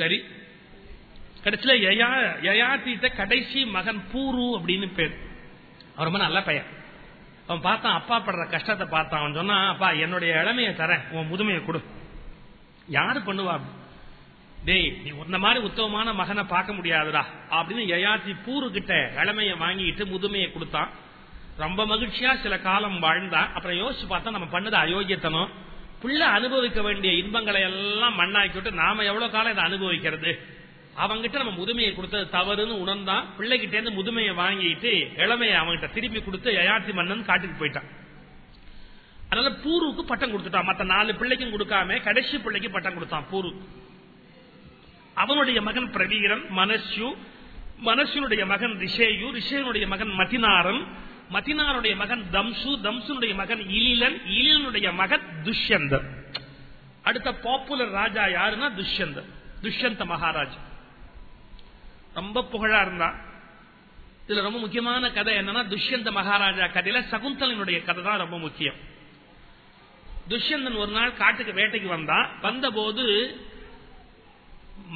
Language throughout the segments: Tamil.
சரி. கடைசியில யயாத்திட்ட கடைசி மகன் பூரு அப்படின்னு பேர். அவன் ரொம்ப நல்ல பையன் அவன் பார்த்தான் அப்பா படுற கஷ்டத்தை பார்த்தான். அவன் அப்பா என்னுடைய இளமையை தரேன் உன் முதுமையை கொடு. யாரு பண்ணுவா? டேய் நீ உன்ன மாதிரி உத்தமமான மகனை பார்க்க முடியாதுடா. அப்படின்னு யயாத்தி பூரு கிட்ட இளமையை வாங்கிட்டு முதுமையை கொடுத்தான். ரொம்ப மகிழ்ச்சியா சில காலம் வாழ்ந்தான். அப்புறம் யோசிச்சு பார்த்தா நம்ம பண்ணது அயோக்கியத்தனம். பிள்ளை அனுபவிக்க வேண்டிய இன்பங்களை எல்லாம் மண்ணாக்கி விட்டு நாம எவ்வளவு காலம் இதை அனுபவிக்கிறது? அவங்கிட்ட நம்ம முதுமையை கொடுத்தது தவறுன்னு உணர்ந்தான் பிள்ளைகிட்ட இருந்து முதுமையை வாங்கிட்டு இளமையை அவங்கிட்ட திருப்பி கொடுத்து யயாத்தி மன்னன் காட்டுக்கு போயிட்டான். அதனால பூருக்கு பட்டம் கொடுத்துட்டான். மற்ற நாலு பிள்ளைக்கும் கொடுக்காம கடைசி பிள்ளைக்கு பட்டம் கொடுத்தான் பூரு. அவனுடைய மகன் பிரவீரன் மனசு மனசுனுடைய மகன் ரிஷேயு ரிஷேனுடைய மகன் மதினாரன் மதினாருடைய மகன் தம்சு தம்சுனுடைய மகன் இலிலன் இலிலனுடைய மகன் துஷ்யந்தர். அடுத்த பாப்புலர் ராஜா யாருன்னா துஷ்யந்தன் துஷ்யந்த மகாராஜ். ரொம்ப புகழா இருந்தான் இதுல ரொம்ப முக்கியமான கதை என்னன்னா துஷ்யந்த மகாராஜா கதையில சகுந்தலனுடைய கதை தான் ரொம்ப முக்கியம். துஷ்யந்தன் ஒரு நாள் காட்டுக்கு வேட்டைக்கு வந்தான் வந்தபோது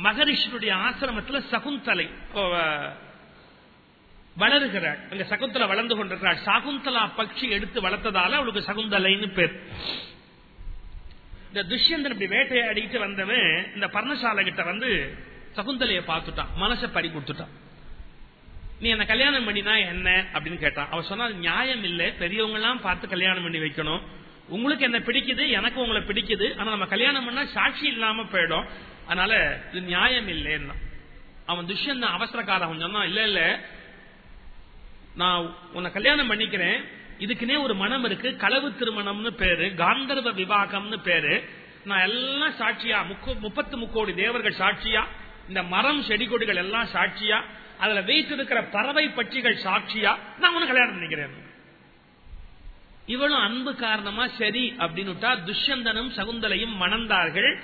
மகரிஷனுடைய ஆசிரமத்தில் சகுந்தலை வளருகிறாள். அங்க சகுந்தலா வளர்ந்து கொண்டிருக்கிறாள். சகுந்தலா பட்சி எடுத்து வளர்த்ததால அவளுக்கு சகுந்தலைன்னு பேர். இந்த துஷ்யந்தன் இப்படி வேட்டையாடிட்டு வந்தவன் இந்த பர்ணசாலை கிட்ட வந்து சகுந்தலைய பார்த்துட்டான். மனசை பறி கொடுத்துட்டான். நீ என்ன கல்யாணம் பண்ணினா என்ன? அப்படின்னு கேட்டான். அவன் சொன்னா நியாயம் இல்லை. பெரியவங்க எல்லாம் பார்த்து கல்யாணம் பண்ணி வைக்கணும். உங்களுக்கு என்ன பிடிக்குது எனக்கு உங்களை பிடிக்குது. ஆனா நம்ம கல்யாணம் பண்ணா சாட்சி இல்லாம போயிடும். அதனால இது நியாயம் இல்லைன்னா. அவன் துஷ்யந்தன் அவசரக்காரன். சொன்னான் இல்ல இல்ல. நான் உன்னை கல்யாணம் பண்ணிக்கிறேன். இதுக்குன்னே ஒரு மனம் இருக்கு. களவு திருமணம்னு பேரு. காந்தர்வ விவாகம்னு பேரு. நான் எல்லாம் சாட்சியா முப்பத்து முக்கோடி தேவர்கள் சாட்சியா இந்த மரம் செடி கொடிகள் எல்லாம் சாட்சியா அதுல வைத்திருக்கிற பறவை பட்சிகள் சாட்சியா நான் உனக்கு கல்யாணம் பண்ணிக்கிறேன். இவளும் அன்பு காரணமா சரி அப்படின்னுட்டா துஷ்யந்தனும் சகுந்தலையும் மணந்தார்கள்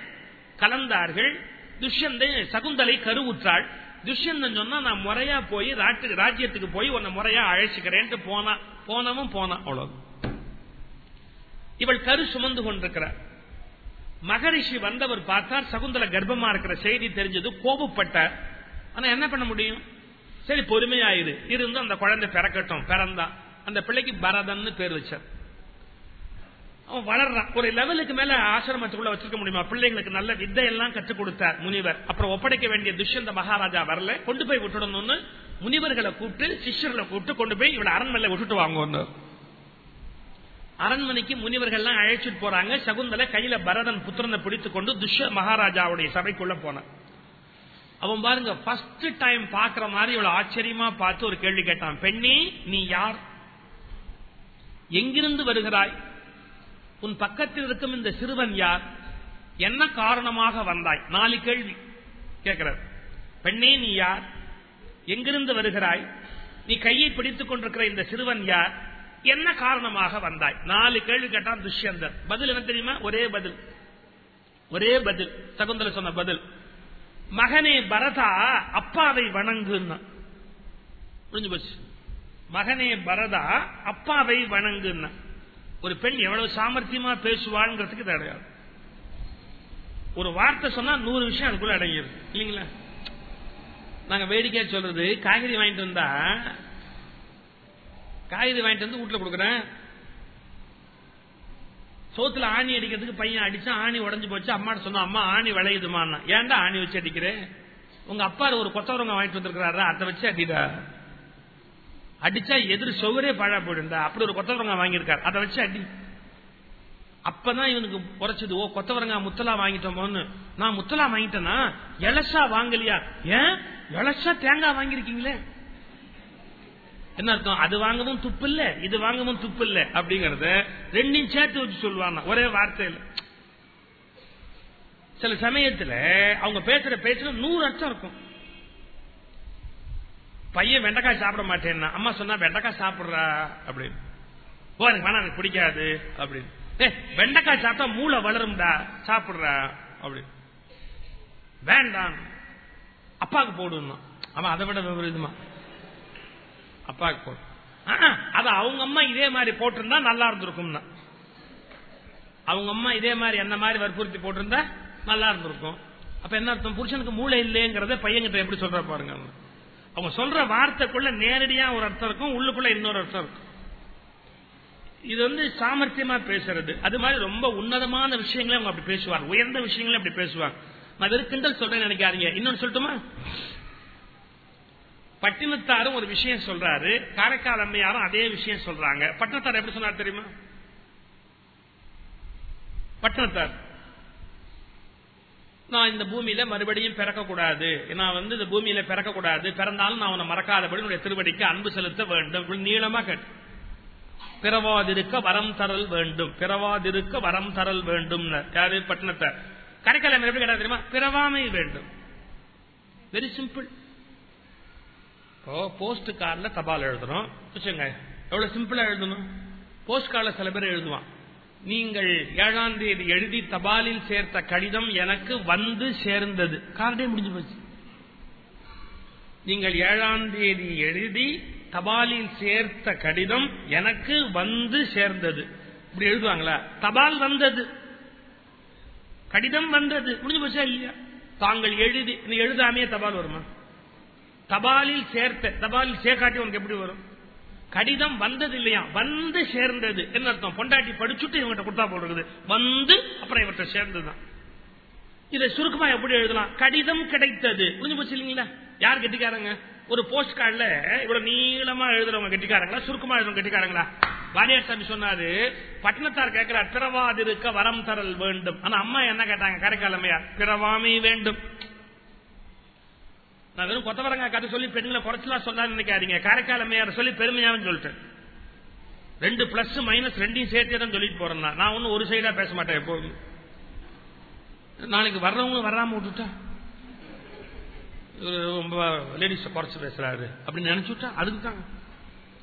கலந்தார்கள். துஷ்யந்த சகுந்தலை கருவுற்றாள். துஷ்யந்தன் சொன்னா நான் முறையா போய் ராஜ்யத்துக்கு போய் உன்னை முறையா அழைச்சிக்கிறேன்ட்டு போனா போனவும் போனா அவ்வளவு இவள் கரு சுமந்து கொண்டிருக்கிறார். மகரிஷி வந்தவர் பார்த்தார் சகுந்தல கர்ப்பமா இருக்கிற செய்தி தெரிஞ்சது கோபப்பட்டார். ஆனா என்ன பண்ண முடியும்? சரி பொறுமையாயிரு. இருந்து அந்த குழந்தை பிறக்கட்டும் பிறந்தான் அந்த பிள்ளைக்கு பரதன் பேர் வச்சார். அவன் வளர்றான். ஒரு லெவலுக்கு மேல ஆசிரமத்துக்குள்ள வச்சிருக்க முடியுமா? பிள்ளைங்களுக்கு நல்ல வித்தையெல்லாம் கற்றுக் கொடுத்தார் முனிவர். அப்புறம் ஒப்படைக்க வேண்டிய துஷ்யந்த மகாராஜா வரல. கொண்டு போய் விட்டுடணும்னு முனிவர்களை கூப்பிட்டு சிஷ்யர்களை கூப்பிட்டு கொண்டு போய் இவளை அரண்மனையில விட்டுட்டு வாங்க அரண்மனைக்கு முனிவர்கள்லாம் அழைச்சிட்டு போறாங்க. சகுந்தல கையில பரதன் புத்திரனை பிடித்துக் கொண்டு துஷ்ய மகாராஜாவுடைய சபைக்குள்ள போன அவன் பாருங்க ஃபர்ஸ்ட் டைம் பாக்குற மாதிரி இவ்வளவு ஆச்சரியமா பார்த்து ஒரு கேள்வி கேட்டான். பெண்ணே நீ யார்? எங்கிருந்து வருகிறாய்? உன் பக்கத்தில் இருக்கும் இந்த சிறுவன் யார்? என்ன காரணமாக வந்தாய்? நாலு கேள்வி. கேட்கிறார். பெண்ணே நீ யார்? எங்கிருந்து வருகிறாய்? நீ கையை பிடித்துக் கொண்டிருக்கிற இந்த சிறுவன் யார்? என்ன காரணமாக வந்தாய்? நாலு கேள்வி கேட்டான் துஷ்யந்தர். பதில் என்ன தெரியுமா? ஒரே பதில். ஒரே பதில். சகுந்தல சொன்ன பதில். மகனே பரதா அப்பாவை வணங்குன்னா. புரிஞ்சு போச்சு. மகனே பரதா அப்பாவை வணங்குன்னா. ஒரு பெண் எவ்வளவு சாமர்த்தியமா பேசுவாள்ங்கிறதுக்கு அடையாளம். ஒரு வார்த்தை சொன்னா நூறு விஷயம் அதுக்குள்ள அடங்கிடும் இல்லைங்களா? நாங்க வேடிக்கையா சொல்றது காய்கறி வாங்கிட்டு வந்தா காய்கறி வாங்கிட்டு வந்து வீட்டுல கொடுக்குறேன். சோத்துல ஆணி அடிக்கிறதுக்கு பையன் அடிச்சா ஆணி உடஞ்சு போச்சு. அம்மாட்ட சொன்னா அம்மா ஆணி விளையுதுமா ஏன்டா ஆணி வச்சு அடிக்கிறேன் உங்க அப்பா ஒரு கொத்தவரங்க வாங்கிட்டு வந்திருக்கிறாரா? அதை வச்சு அடிடா. அடிச்சா எதிர் சுவரே பழா போயிடுண்டா அப்படி ஒரு கொத்தவரங்க வாங்கியிருக்காரு. அதை வச்சு அடி. அப்பதான் இவனுக்கு குறைச்சது. ஓ கொத்தவரங்க முத்தலா வாங்கிட்டோமோன்னு. நான் முத்தலா வாங்கிட்டேனா? எலசா வாங்கலையா? ஏன்? எலசா தேங்காய் வாங்கிருக்கீங்களே என்ன அர்த்தம்? அது வாங்கவும் துப்பு இல்ல இது வாங்கவும் துப்பு இல்ல அப்படிங்கறத ரெண்டையும் சேர்த்து வச்சு சொல்லுவாங்க. ஒரே வார்த்தையில. சில சமயத்துல அவங்க பேசுற பேச்சுல நூறு அர்த்தம் இருக்கும். பையன் வெண்டைக்காய் சாப்பிட மாட்டேன்னா அம்மா சொன்னா வெண்டைக்காய் சாப்பிடுறா அப்படின்னு. ஓ எனக்கு வேணா எனக்கு பிடிக்காது அப்படின்னு. ஏ வெண்டைக்காய் சாப்பிட்டா மூளை வளரும்டா சாப்பிடுறா அப்படின்னு வேண்டாம் அப்பாவுக்கு போடுவோம் அவன் அதை விட விபரீதமா அப்பாவுக்கு போடும் அது அவங்க அம்மா இதே மாதிரி போட்டிருந்தா நல்லா இருந்திருக்கும்னா. அவங்க அம்மா இதே மாதிரி என்ன மாதிரி வற்புறுத்தி போட்டிருந்தா நல்லா இருந்திருக்கும். அப்ப என்ன அர்த்தம்? புருஷனுக்கு மூளை இல்லைங்கிறத பையன்கிட்ட எப்படி சொல்ற பாருங்க. அவங்க சொல்ற வார்த்தைக்குள்ள நேரடியா ஒரு அர்த்தம் இருக்கும் உள்ளுக்குள்ள இன்னொரு அர்த்தம் இருக்கும். இது வந்து சாமர்த்தியமா பேசுறது. அது மாதிரி ரொம்ப உன்னதமான விஷயங்களே அவங்க அப்படி பேசுவாங்க. உயர்ந்த விஷயங்களே அப்படி பேசுவாங்க. நான் வெறும் கிண்டல் நினைக்காதீங்க. இன்னொன்னு சொல்லட்டுமா? பட்டினத்தாரும் ஒரு விஷயம் சொல்றாரு. காரைக்கால் அம்மையாரும் அதே விஷயம் சொல்றாங்க. பட்டினத்தார் எப்படி சொன்னார் தெரியுமா? பட்டினத்தார். நான் இந்த பூமியில மறுபடியும் பிறக்கக்கூடாது. நான் வந்து இந்த பூமியில பிறக்கக்கூடாது. பிறந்தாலும் நான் உன்னை மறக்காதபடி உன்னுடைய திருவடிக்கு அன்பு செலுத்த வேண்டும். நீளமா கேட்டு. பிறவாதிருக்க வரம் தரல் வேண்டும். பிறவாதிருக்க வரம் தரல் வேண்டும் யாரு? பட்டினத்தை கரைக்கலை எப்படி கேட்டா தெரியுமா? பிறவாமை வேண்டும். வெரி சிம்பிள் இப்போ போஸ்ட் கார்டில் தபால் எழுதணும். வச்சுங்க எவ்வளவு சிம்பிளா எழுதணும்? போஸ்ட் கார்டில் சில பேர் எழுதுவான். நீங்கள் ஏழாம் தேதி எழுதி தபாலில் சேர்த்த கடிதம் எனக்கு வந்து சேர்ந்தது. கார்டே முடிஞ்சு போச்சு. நீங்கள் ஏழாம் தேதி எழுதி தபாலில் சேர்த்த கடிதம் எனக்கு வந்து சேர்ந்தது. இப்படி எழுதுவாங்களா? தபால் வந்தது. கடிதம் வந்தது. முடிஞ்சு போச்சா இல்லையா? தாங்கள் எழுதி நீ எழுதாமே தபால் வருமா? தபாலில் சேர்த்த தபாலில் சேர்க்காட்டி உனக்கு எப்படி வரும்? கடிதம் வந்தது இல்லையா வந்து சேர்ந்தது. என்ன அர்த்தம்? பொண்டாட்டி படிச்சுட்டு இவங்கிட்ட கொடுத்தா போடுறது வந்து அப்புறம் இவர்கிட்ட சேர்ந்ததுதான். இதை சுருக்கமா எப்படி எழுதலாம்? கடிதம் கிடைத்தது. புரிஞ்சு போச்சு இல்லைங்களா? யார் கெட்டிக்காரங்க? ஒரு போஸ்ட் கார்டுல இவ்வளவு நீளமா எழுதுறவங்க கெட்டிக்காரங்களா? சுருக்கமா எழுதுறவங்க கெட்டிக்காரங்களா? வாரியார் சாமி சொன்னாரு பட்டணத்தார் கேட்கிறார் பிறவாதிருக்க வரம் தரல் வேண்டும். ஆனா அம்மா என்ன கேட்டாங்க? கரைக்காலமையார் பிறவாமை வேண்டும். நான் வெறும் கொத்தவரங்க கதை சொல்லி பெண்களை குறைச்சலாம் சொல்லான்னு நினைக்காதீங்க. காரைக்கால் அம்மையார் சொல்லி பெருமையாவும் சொல்லிட்டேன். ரெண்டு பிளஸ் மைனஸ் ரெண்டையும் சேர்த்தே தான் சொல்லிட்டு போறேன் நான். ஒன்னும் ஒரு சைடா பேச மாட்டேன் எப்போதும். நாளைக்கு வர்றவங்க வராம விட்டுட்டா? ரொம்ப லேடிஸ் குறைச்சு பேசுறாரு. அப்படின்னு நினைச்சுட்டா அதுக்கு தான்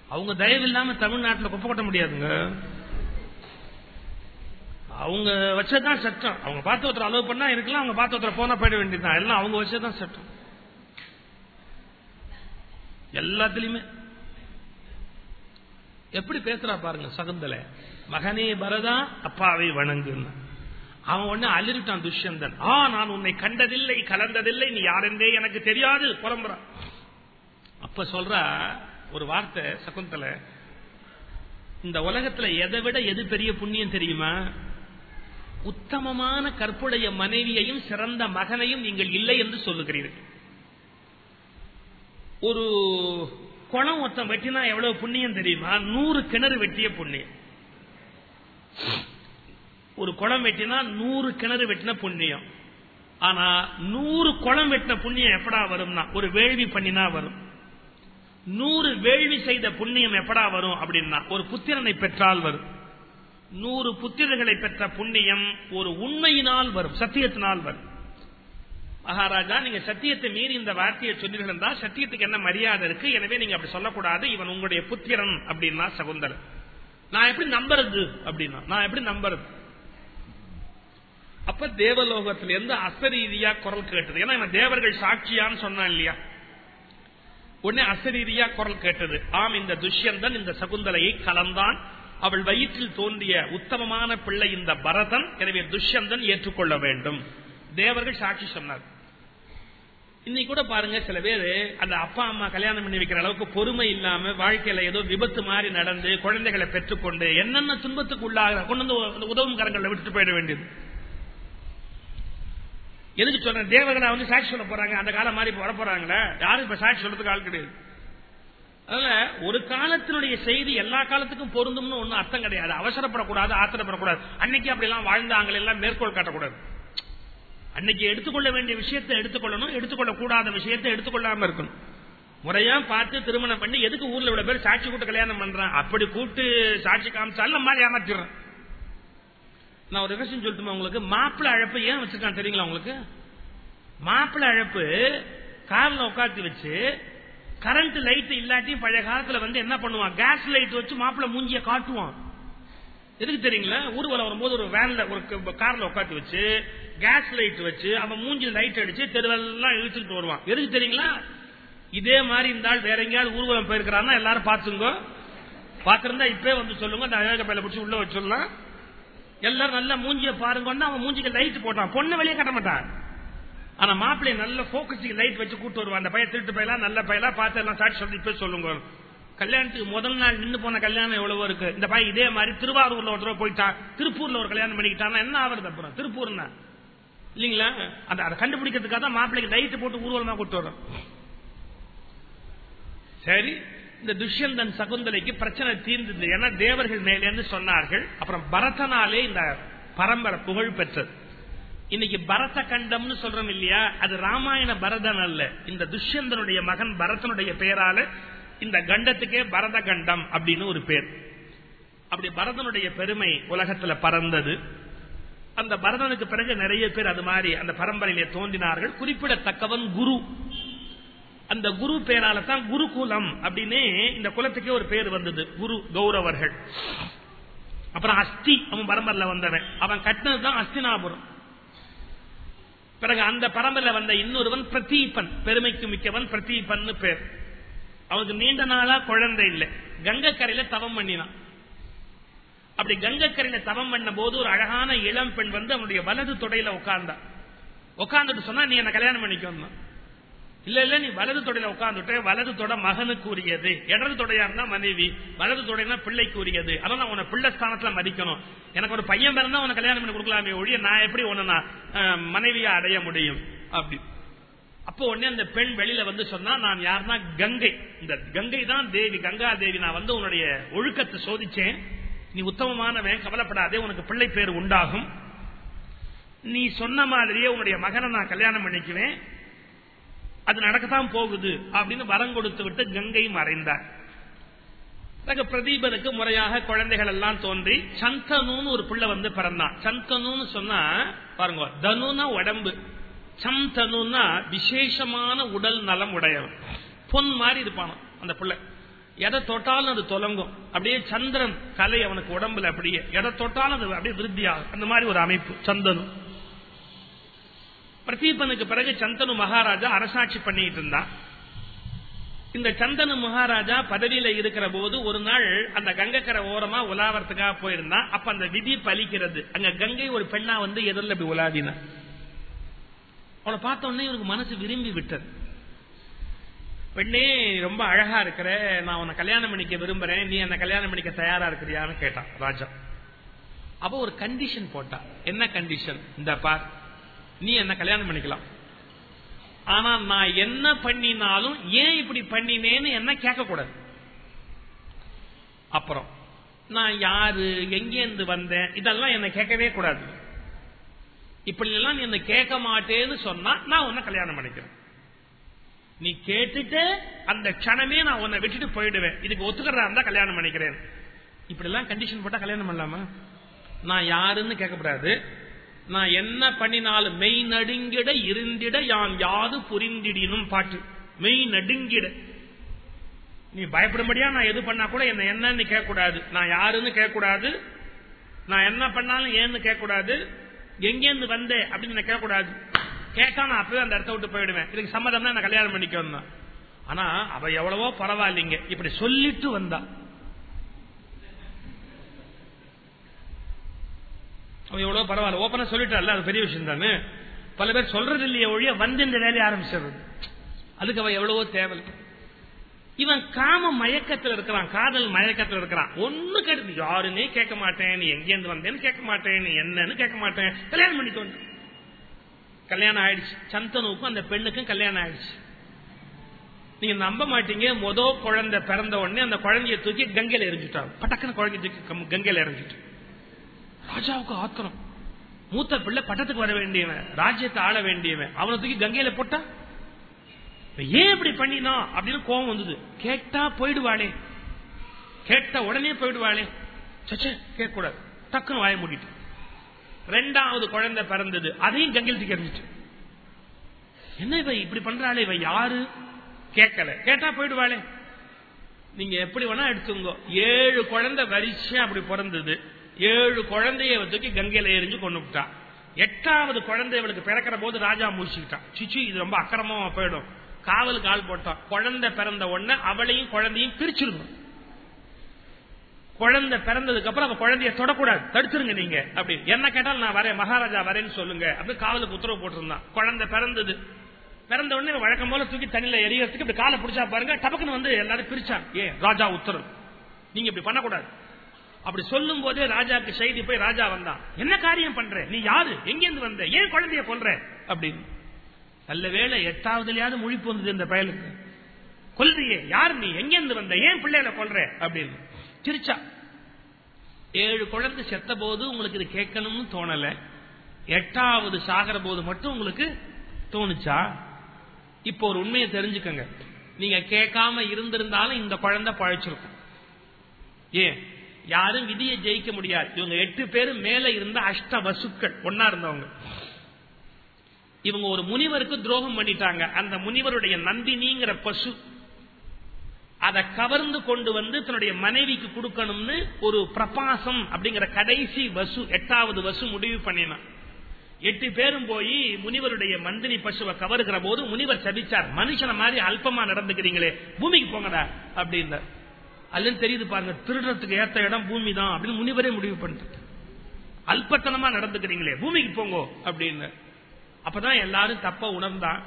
அவங்க தயவு இல்லாம தமிழ்நாட்டில் குப்பை கொட்ட முடியாதுங்க. அவங்க வச்சதான் சட்டம். அவங்க பார்த்து ஒருத்தர் அலோவ் பண்ணா இருக்கலாம் அவங்க பார்த்து ஒருத்தர் போனா போயிட வேண்டியதுதான். எல்லாம் அவங்க வச்சதான் சட்டம். எல்லாத்திலுமே எப்படி பேசுறா பாருங்க சகுந்தல. மகனே பரதா அப்பாவை வணங்குன்னு. அவன் ஒண்ணு அலிருட்டான் துஷ்யந்தன். ஆ நான் உன்னை கண்டதில்லை கலந்ததில்லை நீ யாரென்றே எனக்கு தெரியாது புறம்புறான் அப்ப சொல்ற ஒரு வார்த்தை சகுந்தல இந்த உலகத்துல எதை விட எது பெரிய புண்ணியம் தெரியுமா? உத்தமமான கற்புடைய மனைவியையும் சிறந்த மகனையும் நீங்கள் இல்லை என்று சொல்லுகிறீர்கள். ஒரு குளம் ஒருத்தன் வெட்டினா எவ்வளவு புண்ணியம் தெரியுமா? நூறு கிணறு வெட்டிய புண்ணியம். ஒரு குளம் வெட்டினா நூறு கிணறு வெட்டின புண்ணியம். ஆனா நூறு குளம் வெட்டின புண்ணியம் எப்படா வரும்னா ஒரு வேள்வி பண்ணினா வரும். நூறு வேள்வி செய்த புண்ணியம் எப்படா வரும் அப்படின்னா ஒரு புத்திரனை பெற்றால் வரும். நூறு புத்திரர்களை பெற்ற புண்ணியம் ஒரு உண்மையினால் வரும் சத்தியத்தினால் வரும். மகாராஜா நீங்க சத்தியத்தை மீறி இந்த வார்த்தையை சொன்னீர்கள் என்றால் சத்தியத்துக்கு என்ன மரியாதை இருக்கு? எனவே நீங்க அப்படி சொல்லக்கூடாது. இவன் உங்களுடைய புத்திரன் அப்படின்னா சகுந்தரன் நான் எப்படி நம்புறது அப்படின்னா நான் எப்படி நம்புறது? அப்ப தேவலோகத்திலிருந்து அசரீதியா குரல் கேட்டது. ஏன்னா இவன் தேவர்கள் சாட்சியான்னு சொன்னான் இல்லையா? உடனே அசரீதியா குரல் கேட்டது. ஆம் இந்த துஷ்யந்தன் இந்த சகுந்தலையை கலந்தான். அவள் வயிற்றில் தோன்றிய உத்தமமான பிள்ளை இந்த பரதன். எனவே துஷ்யந்தன் ஏற்றுக்கொள்ள வேண்டும். தேவர்கள் சாட்சி சொன்னார். இன்னைக்கு கூட பாருங்க சில பேர் அந்த அப்பா அம்மா கல்யாணம் பண்ணி வைக்கிற அளவுக்கு பொறுமை இல்லாம வாழ்க்கையில ஏதோ விபத்து மாதிரி நடந்து குழந்தைகளை பெற்றுக்கொண்டு என்னென்ன துன்பத்துக்கு உள்ளாக கொண்டு வந்து உதவும் கரங்களை விட்டுட்டு போயிட வேண்டியது. எதுக்கு சொல்றேன்? தேவர்களை வந்து சாட்சி சொல்ல போறாங்க. அந்த காலம் மாதிரி வர போறாங்களே யாரும் இப்ப சாட்சி சொல்றதுக்கு ஆள் கிடையாது. அதனால ஒரு காலத்தினுடைய செய்தி எல்லா காலத்துக்கும் பொருந்தும்னு ஒன்னும் அர்த்தம் கிடையாது. அவசரப்படக்கூடாது ஆத்திரப்படக்கூடாது. அன்னைக்கு அப்படி எல்லாம் வாழ்ந்தாங்க எல்லாம் மேற்கோள் காட்டக்கூடாது. அன்னைக்கு எடுத்துக்கொள்ள வேண்டிய விஷயத்தை எடுத்துக்கொள்ளணும் எடுத்துக்கொள்ள கூடாத விஷயத்தை எடுத்துக்கொள்ளாம இருக்கணும். முறையா பார்த்து திருமணம் பண்ணி எதுக்கு ஊர்ல இவ்வளவு பேர் சாட்சி கூட்டு கல்யாணம் பண்றான்? அப்படி கூட்டு சாட்சி காமிச்சாலும் நம்ம ஏமாத்திடுறேன். நான் ஒரு விஷயம் சொல்லட்டுமா உங்களுக்கு? மாப்பிள்ள அழைப்பு ஏன் வச்சிருக்கான் தெரியுங்களா உங்களுக்கு? மாப்பிள்ள அழைப்பு காரில் உட்காந்து வச்சு கரண்ட் லைட் இல்லாட்டியும் பழைய காலத்துல வந்து என்ன பண்ணுவான்? கேஸ் லைட் வச்சு மாப்பிள்ள மூஞ்சிய காட்டுவான். எதுக்கு தெரியுங்களா? ஊர்வலம் வரும்போது ஒரு வேன்ல ஒரு கார்ல உட்காந்து வச்சு கேஸ் லைட் வச்சு அவன் மூஞ்சி லைட் அடிச்சு தெருவெல்லாம் இழுத்துட்டு வருவான். எதுக்கு தெரியுங்களா? இதே மாதிரி இருந்தால் வேற எங்கேயாவது ஊர்வலம் போயிருக்கிறான்னா எல்லாரும் பாத்துங்க பாத்திருந்தா இப்பே வந்து சொல்லுங்க அந்த அழக பையில பிடிச்சி உள்ள வச்சுடலாம் எல்லாரும் நல்லா மூஞ்சிய பாருங்கன்னா அவன் மூஞ்சிக்கு லைட் போட்டான். பொண்ணு வெளியே கட்ட மாட்டான். ஆனா மாப்பிள்ளைய நல்ல போக்கஸிங் லைட் வச்சு கூட்டு வருவான். அந்த பையன் திருட்டு பையலா நல்ல பையலாம் பார்த்து எல்லாம் சாட்சி சொல்லி இப்ப சொல்லுங்க. கல்யாணத்துக்கு முதல் நாள் நின்று போன கல்யாணம் எவ்வளவோ இருக்கு. இந்த பையன் இதே மாதிரி திருவாரூர்ல ஒரு தடவை போயிட்டான். திருப்பூர்ல ஒரு கல்யாணம் பண்ணிக்கிட்டான் என்ன ஆகுறது அப்புறம்? திருப்பூர்னா? இல்லீங்களா? அந்த அதை கண்டுபிடிக்கிறதுக்காக தான் மாப்பிள்ளைக்கு லைட் போட்டு ஊர்வலமா கூட்டு வரோம் சரி இந்த துஷ்யந்தன் சகுந்தலைக்கு பிரச்சனை தீர்ந்தது. என தேவர்கள் மேலேன்னு சொன்னார்கள். அப்புறம் பரதனாலே இந்த பரம்பரை புகழ் பெற்றது. இன்னைக்கு பரத கண்டம்னு சொல்றோம் இல்லையா? அது ராமாயண பரதன் அல்ல. இந்த துஷ்யந்தனுடைய மகன் பரதனுடைய பெயரால இந்த கண்டத்துக்கே பரத கண்டம் அப்படின்னு ஒரு பேர். அப்படி பரதனுடைய பெருமை உலகத்துல பறந்தது. அந்த பரதனுக்கு பிறகு நிறைய பேர் அது மாதிரி அந்த பரம்பரையிலே தோன்றினார்கள். குறிப்பிடத்தக்கவன் குரு. அந்த குரு பேரால தான் குருகுலம் அப்படின்னு இந்த குலத்துக்கே ஒரு பேர் வந்தது. குரு கௌரவர்கள். அப்புறம் அஸ்தி அவன் பரம்பரில் வந்தவன். அவன் கட்டினது தான் அஸ்தினாபுரம். பிறகு அந்த பரம்பரில் வந்த இன்னொருவன் பிரதீபன். பெருமைக்கு மிக்கவன் பிரதீபன் பேர். அவனுக்கு நீண்ட நாளா குழந்தை இல்லை. கங்கக்கரையில தவம் பண்ணினான். அப்படி கங்கக்கரையில தவம் பண்ண போது ஒரு அழகான இளம் பெண் வந்து அவனுடைய வலது தொடையில உட்கார்ந்தா. உட்கார்ந்துட்டு சொன்னா நீ என்ன கல்யாணம் பண்ணிக்கணும் இல்ல இல்ல நீ வலது தொடையில உட்கார்ந்துட்டு வலது தொட மகனுக்கு உரியது இடது தொடையா இருந்தா மனைவி வலது தொடைனா பிள்ளைக்கு உரியது அதான் நான் உன பிள்ளை ஸ்தானத்துல மதிக்கணும். எனக்கு ஒரு பையன் பிறந்தா உனக்கு கல்யாணம் பண்ணி கொடுக்கலாமே ஒழிய நான் எப்படி உன்னை நான் மனைவியா அடைய முடியும்? அப்படி. அப்போ உடனே அந்த பெண் வெளியில வந்து சொன்னா நான் யாருன்னா கங்கை. இந்த கங்கை தான் தேவி கங்கா தேவி. நான் வந்து உன்னுடைய ஒழுக்கத்தை சோதிச்சேன். நீ உத்தமமானவன் கவலைப்படாதே உனக்கு பிள்ளை பேர் உண்டாகும். நீ சொன்ன மாதிரியே உன்னுடைய மகனை நான் கல்யாணம் பண்ணிக்குவேன். அது நடக்கத்தான் போகுது அப்படின்னு வரம் கொடுத்து விட்டு கங்கை மறைந்தார். பிரதீபனுக்கு முறையாக குழந்தைகள் எல்லாம் தோன்றி சந்தனுன்னு ஒரு பிள்ளை வந்து பிறந்தான். சந்தனுன்னு சொன்னா பாருங்க தனுனா உடம்பு. சந்தனுன்னா விசேஷமான உடல் நலம் உடையவன். பொன் மாதிரி இருப்பான் அந்த பிள்ளை. எதை தொட்டாலும் அது தொலங்கும். அப்படியே சந்திரன் கலை அவனுக்கு உடம்புல அப்படியே. எதை தொட்டாலும் அது அப்படியே விருத்தியாகும். அந்த மாதிரி ஒரு அமைப்பு சந்தனு பிரதீபனுக்கு பிறகு சந்தனு மகாராஜா அரசாட்சி பண்ணிட்டு இருந்தான். இந்த சந்தனு மகாராஜா பதவியில இருக்கிற போது ஒரு நாள் அந்த கங்கக்கரை ஓரமா உலாவறதுக்காக போயிருந்தான். அப்ப அந்த விதி பலிக்கிறது. அங்க கங்கை ஒரு பெண்ணா வந்து எதிரில் உலாதின உலாவின அவளை பார்த்த உடனே இவருக்கு மனசு விரும்பி விட்டது. பெண்ணே ரொம்ப அழகா இருக்கிற நான் உன்னை கல்யாணம் பண்ணிக்க விரும்புறேன் நீ என்ன கல்யாணம் பண்ணிக்க தயாரா இருக்கிறியான்னு கேட்டான் ராஜா. அப்ப ஒரு கண்டிஷன் போட்டா. என்ன கண்டிஷன் இந்த பார் நீ என்ன கல்யாணம் பண்ணிக்கலாம். ஆனா நான் என்ன பண்ணினாலும் ஏன் இப்படி பண்ணினேன்னு என்ன கேட்க கூடாது அப்புறம் நான் யாரு எங்கேருந்து வந்தேன் இதெல்லாம் என்ன கேட்கவே கூடாது. இப்படி எல்லாம் நீ என்ன கேட்க மாட்டேன்னு சொன்னா நான் உன்ன கல்யாணம் பண்ணிக்கிறேன். நீ கேட்டுட்டு அந்த க்ஷணமே நான் உன்னை விட்டுட்டு போயிடுவேன். இதுக்கு ஒத்துக்கிறதா இருந்தா கல்யாணம் பண்ணிக்கிறேன். இப்படி எல்லாம் கண்டிஷன் போட்டா கல்யாணம் பண்ணலாமா? நான் யாருன்னு கேட்கக்கூடாது. நான் என்ன பண்ணினாலும் மெய் நடுங்கிட இருந்திட யான் யாது புரிந்திடினும் பாட்டு. மெய் நடுங்கிட. நீ பயப்படும்படியா நான் எது பண்ணா கூட என்ன என்னன்னு கேட்கக்கூடாது. நான் யாருன்னு கேட்கக்கூடாது. நான் என்ன பண்ணாலும் ஏன்னு கேட்கக்கூடாது. எங்கேருந்து வந்தேன் அப்படின்னு கேட்கக்கூடாது. கேட்டா நான் அப்பவே அந்த இடத்த விட்டு போயிடுவேன். இதுக்கு சம்மதம் தான் நான் கல்யாணம் பண்ணிக்கணும் ஆனா அவ எவ்வளவோ பரவாயில்லைங்க. இப்படி சொல்லிட்டு வந்தா. அவன் எவ்வளவு பரவாயில்ல. ஓப்பனா சொல்லிட்டால அது பெரிய விஷயம் தானே. பல பேர் சொல்றது இல்லையே ஒழிய வந்து இந்த வேலையை ஆரம்பிச்சிடுறது. அதுக்கு அவன் எவ்வளவோ தேவை இவன் காம மயக்கத்தில் இருக்கிறான். காதல் மயக்கத்தில் இருக்கிறான். ஒண்ணு கேட்டு யாருன்னே கேட்க மாட்டேன். நீ எங்கேருந்து வந்தேன்னு கேட்க மாட்டேன். நீ என்னன்னு கேட்க மாட்டேன். கல்யாணம் பண்ணிக்கொண்டு கல்யாணம் ஆயிடுச்சு. சந்தனுக்கும் அந்த பெண்ணுக்கும் கல்யாணம் ஆயிடுச்சு. நீங்க நம்ப மாட்டீங்க. மொத குழந்தை பிறந்த உடனே அந்த குழந்தைய தூக்கி கங்கையில எரிஞ்சுட்டாங்க பட்டக்குன்னு குழந்தைய தூக்கி கங்கையில எரிஞ்சுட்டு ராஜாவுக்கு ஆத்திரம். மூத்த பிள்ளை பட்டத்துக்கு வர வேண்டியவன் ராஜ்யத்தை ஆள வேண்டியவன். அவனை தூக்கி கங்கையில போட்டா? ஏன் இப்படி பண்ணினா? அப்படின்னு கோபம் வந்தது. கேட்டா போயிடுவாளே. கேட்ட உடனே போயிடுவாளே. சச்சே கேட்க கூடாது டக்குன்னு வாய மூடிட்டு. ரெண்டாவது குழந்தை பிறந்தது அதையும் கங்கையில் தூக்கி என்ன இவ இப்படி பண்றாளே? இவ யாரு? கேட்கல. கேட்டா போயிடுவாளே. நீங்க எப்படி வேணா எடுத்துங்க ஏழு குழந்தை வரிசையா அப்படி பிறந்தது. ஏழு குழந்தைய தூக்கி கங்கையில எரிஞ்சு கொண்டு விட்டா. எட்டாவது குழந்தை இவளுக்கு பிறக்கிற போது ராஜா முடிச்சுக்கிட்டான் சிச்சு இது ரொம்ப அக்கிரமமா போயிடும். காவலுக்கு ஆள் போட்டான் குழந்தை பிறந்த உடனே அவளையும் குழந்தையும் பிரிச்சிருக்கணும் குழந்தை பிறந்ததுக்கு அப்புறம் அவ குழந்தைய தொடக்கூடாது. தடுத்துருங்க நீங்க. அப்படி. என்ன கேட்டாலும் நான் வரேன் மகாராஜா வரேன்னு சொல்லுங்க. அப்படி காவலுக்கு உத்தரவு போட்டிருந்தான். குழந்தை பிறந்தது. பிறந்த உடனே வழக்கம் போல தூக்கி தண்ணியில எரியறதுக்கு இப்படி காலை பிடிச்சா பாருங்க டபக்குன்னு வந்து எல்லாரும் பிரிச்சாங்க. ஏன் ராஜா உத்தரவு. நீங்க இப்படி பண்ணக்கூடாது. அப்படி சொல்லும் போதே ராஜாக்கு செய்தி போய் ராஜா வந்தான். என்ன காரியம் பண்ற? நீ யாரு? எங்கிருந்து வந்த? ஏன் குழந்தைய கொல்ற? அப்படின்னு. நல்ல வேளை எட்டாவதுலயாவது முழிப்பு வந்தது இந்த பயலுக்கு. கொல்றியே யார் நீ? எங்கிருந்து வந்த? ஏன் பிள்ளைகளை கொல்ற? அப்படின்னு. சிரிச்சா. ஏழு குழந்தை செத்த போது உங்களுக்கு இது கேட்கணும்னு தோணல. எட்டாவது சாகர போது மட்டும் உங்களுக்கு தோணுச்சா? இப்போ ஒரு உண்மையை தெரிஞ்சுக்கங்க. நீங்க கேட்காம இருந்திருந்தாலும் இந்த குழந்தை பழைச்சிருக்கும். ஏன்? யாரும் விதியை ஜெயிக்க முடியாது. இவங்க எட்டு பேரும் மேல இருந்த அஷ்ட வசுக்கள் ஒன்னா இருந்தவங்க. இவங்க ஒரு முனிவருக்கு துரோகம் பண்ணிட்டாங்க. அந்த முனிவருடைய நந்தினிங்கிற பசு அதை கவர்ந்து கொண்டு வந்து தன்னுடைய மனைவிக்கு கொடுக்கணும்னு ஒரு பிரபாசம் அப்படிங்கிற கடைசி வசு எட்டாவது வசு முடிவு பண்ணினான். எட்டு பேரும் போய் முனிவருடைய மந்தினி பசுவை கவருகிற போது முனிவர் சபிச்சார் மனுஷன மாதிரி அல்பமா நடந்துக்கிறீங்களே பூமிக்கு போங்கடா அப்படின்றார் அல்லன்னு தெரியுது பாருங்க திருடுறதுக்கு ஏத்த இடம் பூமி தான் அப்படின்னு முனிவரே முடிவு பண்ணிட்டு அல்பத்தனமா நடந்துக்கிறீங்களே பூமிக்கு போங்கோ அப்படின்னு அப்பதான் எல்லாரும் தப்ப உணர்ந்தான்.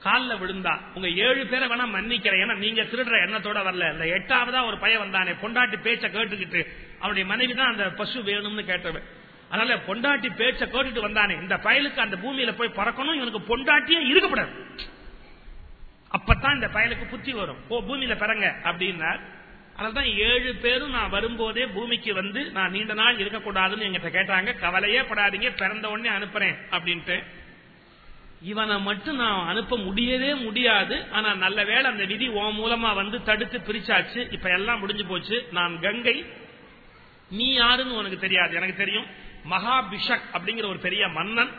காலில் விழுந்தா. உங்க ஏழு பேரை வேணா மன்னிக்கிறேன். ஏன்னா நீங்க திருடுற எண்ணத்தோட வரல. இந்த எட்டாவதா ஒரு பையன் வந்தானே பொண்டாட்டி பேச்ச கேட்டுக்கிட்டு அவனுடைய மனைவி தான் அந்த பசு வேணும்னு கேட்டவன். அதனால பொண்டாட்டி பேச்ச கேட்டுட்டு வந்தானே இந்த பயலுக்கு அந்த பூமியில போய் பறக்கணும் இவனுக்கு பொண்டாட்டியே இருக்கப்படாது. அப்பதான் இந்த பயலுக்கு புத்தி வரும். ஓ பூமியில பிறங்க அப்படின்னார். அதனால்தான் ஏழு பேரும் நான் வரும்போதே பூமிக்கு வந்து நான் நீண்ட நாள் இருக்கக்கூடாதுன்னு எங்கிட்ட கேட்டாங்க. கவலையே படாதீங்க பிறந்த உடனே அனுப்புறேன் அப்படின்ட்டு. இவனை மட்டும் நான் அனுப்ப முடியவே முடியாது. ஆனா நல்ல வேளை அந்த விதி உன் மூலமா வந்து தடுத்து பிரிச்சாச்சு. இப்ப எல்லாம் முடிஞ்சு போச்சு. நான் கங்கை. நீ யாருன்னு உனக்கு தெரியாது. எனக்கு தெரியும். மகாபிஷக் அப்படிங்கிற ஒரு பெரிய மன்னன்.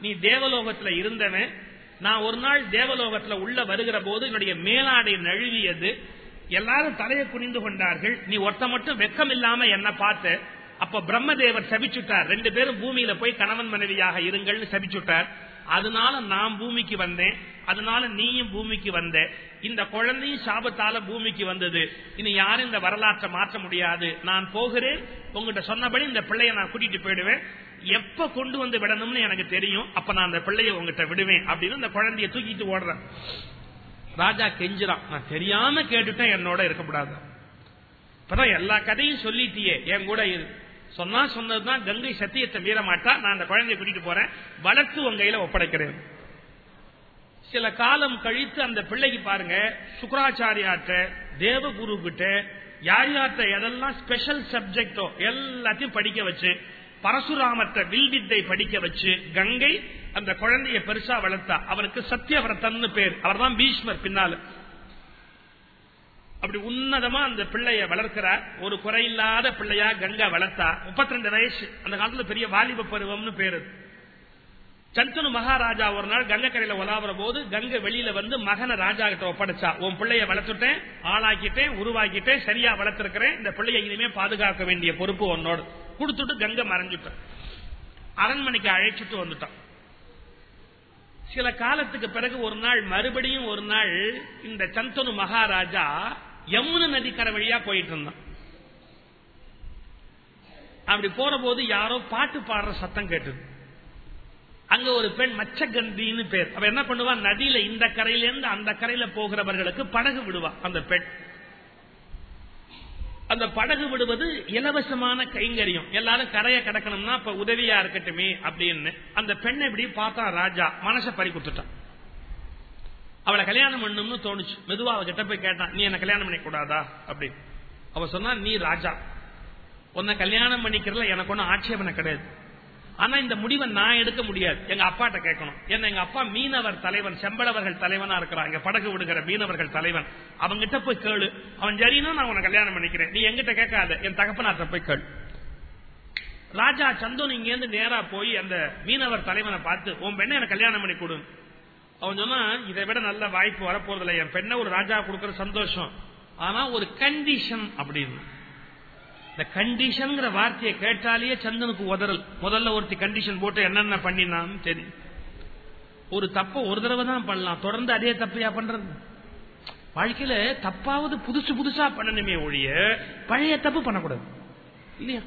நீ தேவலோகத்துல இருந்தவன். நான் ஒரு நாள் தேவலோகத்துல உள்ள வருகிற போது என்னுடைய மேலாடை நழுவியது. எல்லாரும் தலையை குனிந்து கொண்டார்கள். நீ ஒருத்த மட்டும் வெக்கம் இல்லாம என்ன பார்த்த. அப்ப பிரம்மதேவர் சபிச்சுட்டார். ரெண்டு பேரும் பூமியில போய் கணவன் மனைவியாக இருங்கள்னு சபிச்சுட்டார். அதனால நான் பூமிக்கு வந்தேன். அதனால நீயும் பூமிக்கு வந்த. இந்த குழந்தையும் சாபத்தால பூமிக்கு வந்தது. இனி யாரும் இந்த வரலாற்றை மாற்ற முடியாது. நான் போகிறேன். உங்ககிட்ட சொன்னபடி இந்த பிள்ளைய நான் கூட்டிட்டு போயிடுவேன். எப்ப கொண்டு வந்து விடணும்னு எனக்கு தெரியும். அப்ப நான் அந்த பிள்ளைய உங்ககிட்ட விடுவேன் அப்படின்னு இந்த குழந்தைய தூக்கிட்டு ஓடுறேன். ராஜா கெஞ்சுறான். நான் தெரியாம கேட்டுட்டேன். என்னோட இருக்கக்கூடாது எல்லா கதையும் சொல்லிட்டியே. என் கூட இருக்கு சொன்னா சொன்னதுதான் கங்கை சத்தியத்தை மீற மாட்டா நான் அந்த குழந்தைய கூட்டிட்டு போறேன் வளர்த்து உங்க கையில ஒப்படைக்கிறேன். சில காலம் கழித்து அந்த பிள்ளைக்கு பாருங்க சுக்கராச்சாரியாட்ட தேவகுரு கிட்ட யார் யார்கிட்ட எதெல்லாம் ஸ்பெஷல் சப்ஜெக்டோ எல்லாத்தையும் படிக்க வச்சு பரசுராமத்தை வில்வித்தை படிக்க வச்சு கங்கை அந்த குழந்தைய பெருசா வளர்த்தா அவருக்கு சத்தியவரத்தன் பேர் அவர் தான் பீஷ்மர் பின்னால. அப்படி உன்னதமா அந்த பிள்ளைய வளர்க்கிறார் ஒரு குறையில்லாத பிள்ளையா கங்கா வளர்த்தா. முப்பத்தி ரெண்டு வயசு. அந்த காலத்துல பெரிய வாலிப பருவம்னு பேரு. சந்தனு மகாராஜா ஒரு நாள் கங்கை கரையில உலாவுற போது கங்கை வெளியில வந்து மகனை ராஜா கிட்ட ஒப்படைச்சா. உன் பிள்ளைய வளர்த்துட்டேன் ஆளாக்கிட்டேன் உருவாக்கிட்டேன் சரியா வளர்த்திருக்கிறேன். இந்த பிள்ளைய இனிமே பாதுகாக்க வேண்டிய பொறுப்பு உன்னோடு. கொடுத்துட்டு கங்கை மறைஞ்சுட்டான் அரண்மனைக்கு அழைச்சிட்டு வந்துட்டான் சில காலத்துக்கு பிறகு ஒரு நாள் மறுபடியும் ஒரு நாள் இந்த சந்தனு மகாராஜா யமுன நதிக்கரை வழியா போயிட்டு இருந்தான். அப்படி போற போது யாரோ பாட்டு பாடுற சத்தம் கேட்டது. அங்க ஒரு பெண் மச்சகந்தின்னு பேர். அவ என்ன பண்ணுவா? நதியில இந்த கரையிலேருந்து அந்த கரையில போகிறவர்களுக்கு படகு விடுவா அந்த பெண். அந்த படகு விடுவது இலவசமான கைங்கரியம். எல்லாரும் கரையை கடக்கணும்னா இப்ப உதவியா இருக்கட்டுமே அப்படின்னு அந்த பெண்ணை இப்படி பார்த்தா ராஜா மனசை பறி கொடுத்துட்டான். அவளை கல்யாணம் பண்ணணும்னு தோணுச்சு. மெதுவா அவகிட்ட போய் கேட்டான் நீ என்ன கல்யாணம் பண்ணிக்கூடாதா அப்படின்னு. அவ சொன்னா நீ ராஜா. உன்னை கல்யாணம் பண்ணிக்கிறதுல எனக்கு ஒன்னும் ஆட்சேபனை கிடையாது. ஆனா இந்த முடிவை நான் எடுக்க முடியாது. எங்க அப்பாட்ட கேட்கணும். ஏன்னா எங்க அப்பா மீனவர் தலைவன் செம்பளவர்கள் தலைவனா இருக்கிறான். படகு விடுகிற மீனவர்கள் தலைவன். அவங்கிட்ட போய் கேளு. அவன் சரினா நான் உன்னை கல்யாணம் பண்ணிக்கிறேன். நீ எங்கிட்ட கேட்காத. என் தகப்பனார்ட்ட போய் கேளு. ராஜா சந்தோன் இங்கேருந்து நேரா போய் அந்த மீனவர் தலைவனை பார்த்து உன் பெண்ணை எனக்கு கல்யாணம் பண்ணி கொடு. அவன் சொன்னா இதை விட நல்ல வாய்ப்பு வரப்போறதில்ல. என் பெண்ணை ஒரு ராஜா கொடுக்கற சந்தோஷம். ஆனா ஒரு கண்டிஷன் அப்படின்னு. இந்த கண்டிஷன் வார்த்தையை கேட்டாலேயே சந்தனுக்கு உதறல். முதல்ல ஒருத்தி கண்டிஷன் போட்டு என்னென்ன பண்ணினான்னு தெரியும். ஒரு தப்ப ஒரு தடவை தான் பண்ணலாம். தொடர்ந்து அதே தப்பையா பண்றது. வாழ்க்கையில தப்பாவது புதுசு புதுசா பண்ணணுமே ஒழிய பழைய தப்பு பண்ணக்கூடாது. இல்லையா?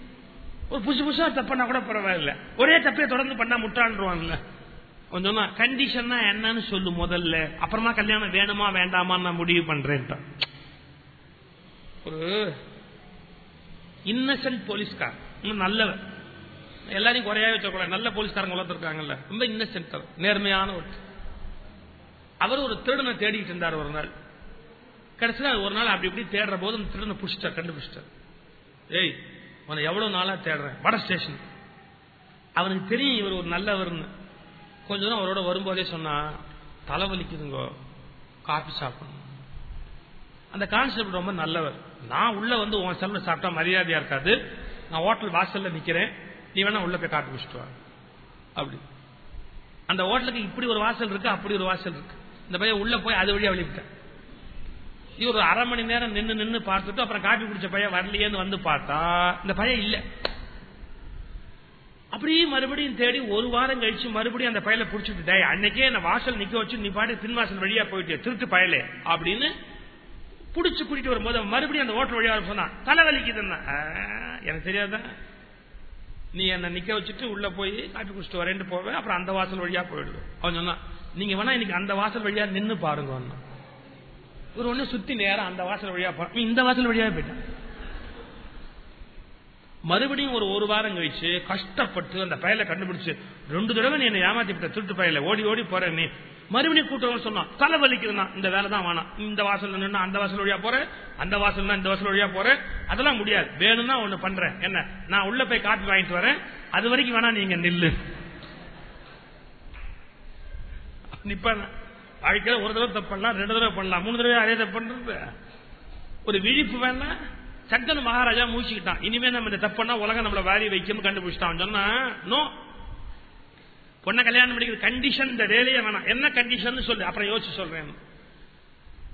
ஒரு புதுசு புதுசா தப்புனா கூட பரவாயில்ல. ஒரே தப்பையை தொடர்ந்து பண்ணா முட்டாண்டுருவான்ல கொஞ்சம் கண்டிஷன் என்னன்னு சொல்லு முதல்ல. அப்புறமா கல்யாணம் வேணுமா வேண்டாமா நான் முடிவு பண்றேன். ஒரு இன்னசென்ட் போலீஸ்கார் நல்லவர் எல்லாரையும் குறையாவே வச்சக்கூடாது நல்ல போலீஸ்காரங்க வளர்த்துருக்காங்கல்ல. ரொம்ப இன்னசென்ட் நேர்மையான ஒரு அவர் ஒரு திருடனை தேடிட்டு இருந்தார் ஒரு நாள். கடைசியில் ஒரு நாள் அப்படி இப்படி தேடுற போது அந்த திருடனை புடிச்சிட்டார் கண்டுபிடிச்சிட்டார். ஏய் உன எவ்வளவு நாளா தேடுறேன். வட ஸ்டேஷன். அவனுக்கு தெரியும் இவர் ஒரு நல்லவர்னு. கொஞ்ச நேரம் அவரோட வரும்போதே சொன்னா தலைவலிக்குதுங்கோ காஃபி சாப்பிடணும். அந்த கான்ஸ்டபிள் ரொம்ப நல்லவர். நான் உள்ள வந்து உன் செல்ல சாப்பிட்டா மரியாதையா இருக்காது. நான் ஹோட்டல் வாசல்ல நிக்கிறேன். நீ வேணா உள்ள போய் காப்பி குடிச்சிட்டு வா. அப்படி. அந்த ஹோட்டலுக்கு இப்படி ஒரு வாசல் இருக்கு அப்படி ஒரு வாசல் இருக்கு. இந்த பையன் உள்ள போய் அது வழியா வெளியிட்டேன் இவர் ஒரு அரை மணி நேரம் நின்று நின்று பார்த்துட்டு அப்புறம் காப்பி குடிச்ச பையன் வரலையேன்னு வந்து பார்த்தா இந்த பையன் இல்லை. அப்படியே மறுபடியும் தேடி ஒரு வாரம் கழிச்சு மறுபடியும் அந்த பயலை பிடிச்சிட்டு அன்னைக்கே என்ன வாசல் நிக்க வச்சு நீ பாட்டு பின் வாசல் வழியா போயிட்டு திருட்டு பயலே அப்படின்னு புடிச்சு கூட்டிட்டு வரும்போது மறுபடியும் அந்த ஓட்டல் வழியா சொன்னான் தலைவலிக்குதுன்னா எனக்கு தெரியாதான் நீ என்ன நிக்க வச்சுட்டு உள்ள போய் காப்பி குடிச்சிட்டு வரேன் போவேன் அப்புறம் அந்த வாசல் வழியா போயிடுவேன் அவன் சொன்னான் நீங்க வேணா இன்னைக்கு அந்த வாசல் வழியா நின்னு பாருங்க ஒரு ஒண்ணு சுத்தி நேரம் அந்த வாசல் வழியா போற இந்த வாசல் வழியா போயிட்டான் மறுபடியும் ஒரு ஒரு வாரம் கழிச்சு கஷ்டப்பட்டு அந்த பயலை கண்டுபிடிச்சு ரெண்டு தடவை நீ என்ன ஏமாத்தி விட்ட திருட்டு பயல. ஓடி ஓடி போறேன் நீ. மறுபடியும் கூட்டம் சொன்னான் தலை வலிக்குதுன்னா இந்த வேலை தான் வேணாம். இந்த வாசல் நின்று அந்த வாசல் வழியா போறேன். அந்த வாசல் இந்த வாசல் வழியா போறேன். அதெல்லாம் முடியாது. வேணும்னா ஒண்ணு பண்றேன். என்ன? நான் உள்ள போய் காப்பி வாங்கிட்டு வரேன். அது வரைக்கும் வேணா நீங்க நில்லு. நிப்ப வாழ்க்கையில ஒரு தடவை தப்பு பண்ணலாம் ரெண்டு தடவை பண்ணலாம். மூணு தடவை அதே தப்பு பண்றது? ஒரு விழிப்பு வேணா. சந்தன மகாராஜா மூச்சுக்கிட்டான். இனிமே நம்ம இந்த தப்புனா உலகம் நம்மள வாரி வைக்கும் கண்டுபிடிச்சிட்டான். சொன்னா நோ பொண்ணை கல்யாணம் பண்ணிக்கிற கண்டிஷன் இந்த வேலையை வேணாம். என்ன கண்டிஷன் சொல்லு. அப்புறம் யோசிச்சு சொல்றேன்.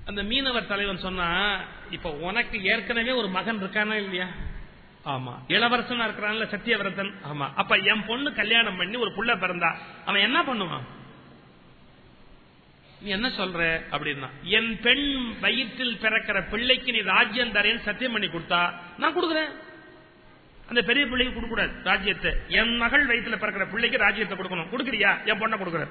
அந்த மீனவர் தலைவன் சொன்னா இப்ப உனக்கு ஏற்கனவே ஒரு மகன் இருக்கானா இல்லையா? ஆமா. இளவரசனா இருக்கிறான்ல சத்தியவிரதன். ஆமா. அப்ப என் பொண்ணு கல்யாணம் பண்ணி ஒரு புள்ள பிறந்தா அவன் என்ன பண்ணுவான்? நீ என்ன சொல்ற அப்படின்னா என் பெண் வயிற்றில் பிறக்கிற பிள்ளைக்கு நீ ராஜ்யம் தரேன் சத்தியம் பண்ணி கொடுத்தா நான் கொடுக்குறேன். அந்த பெரிய பிள்ளைக்கு கொடுக்க கூடாது ராஜ்யத்தை. என் மகள் வயிற்றுல பிறக்கிற பிள்ளைக்கு ராஜ்யத்தை கொடுக்கணும். கொடுக்குறியா? என் பொண்ணை கொடுக்குறேன்.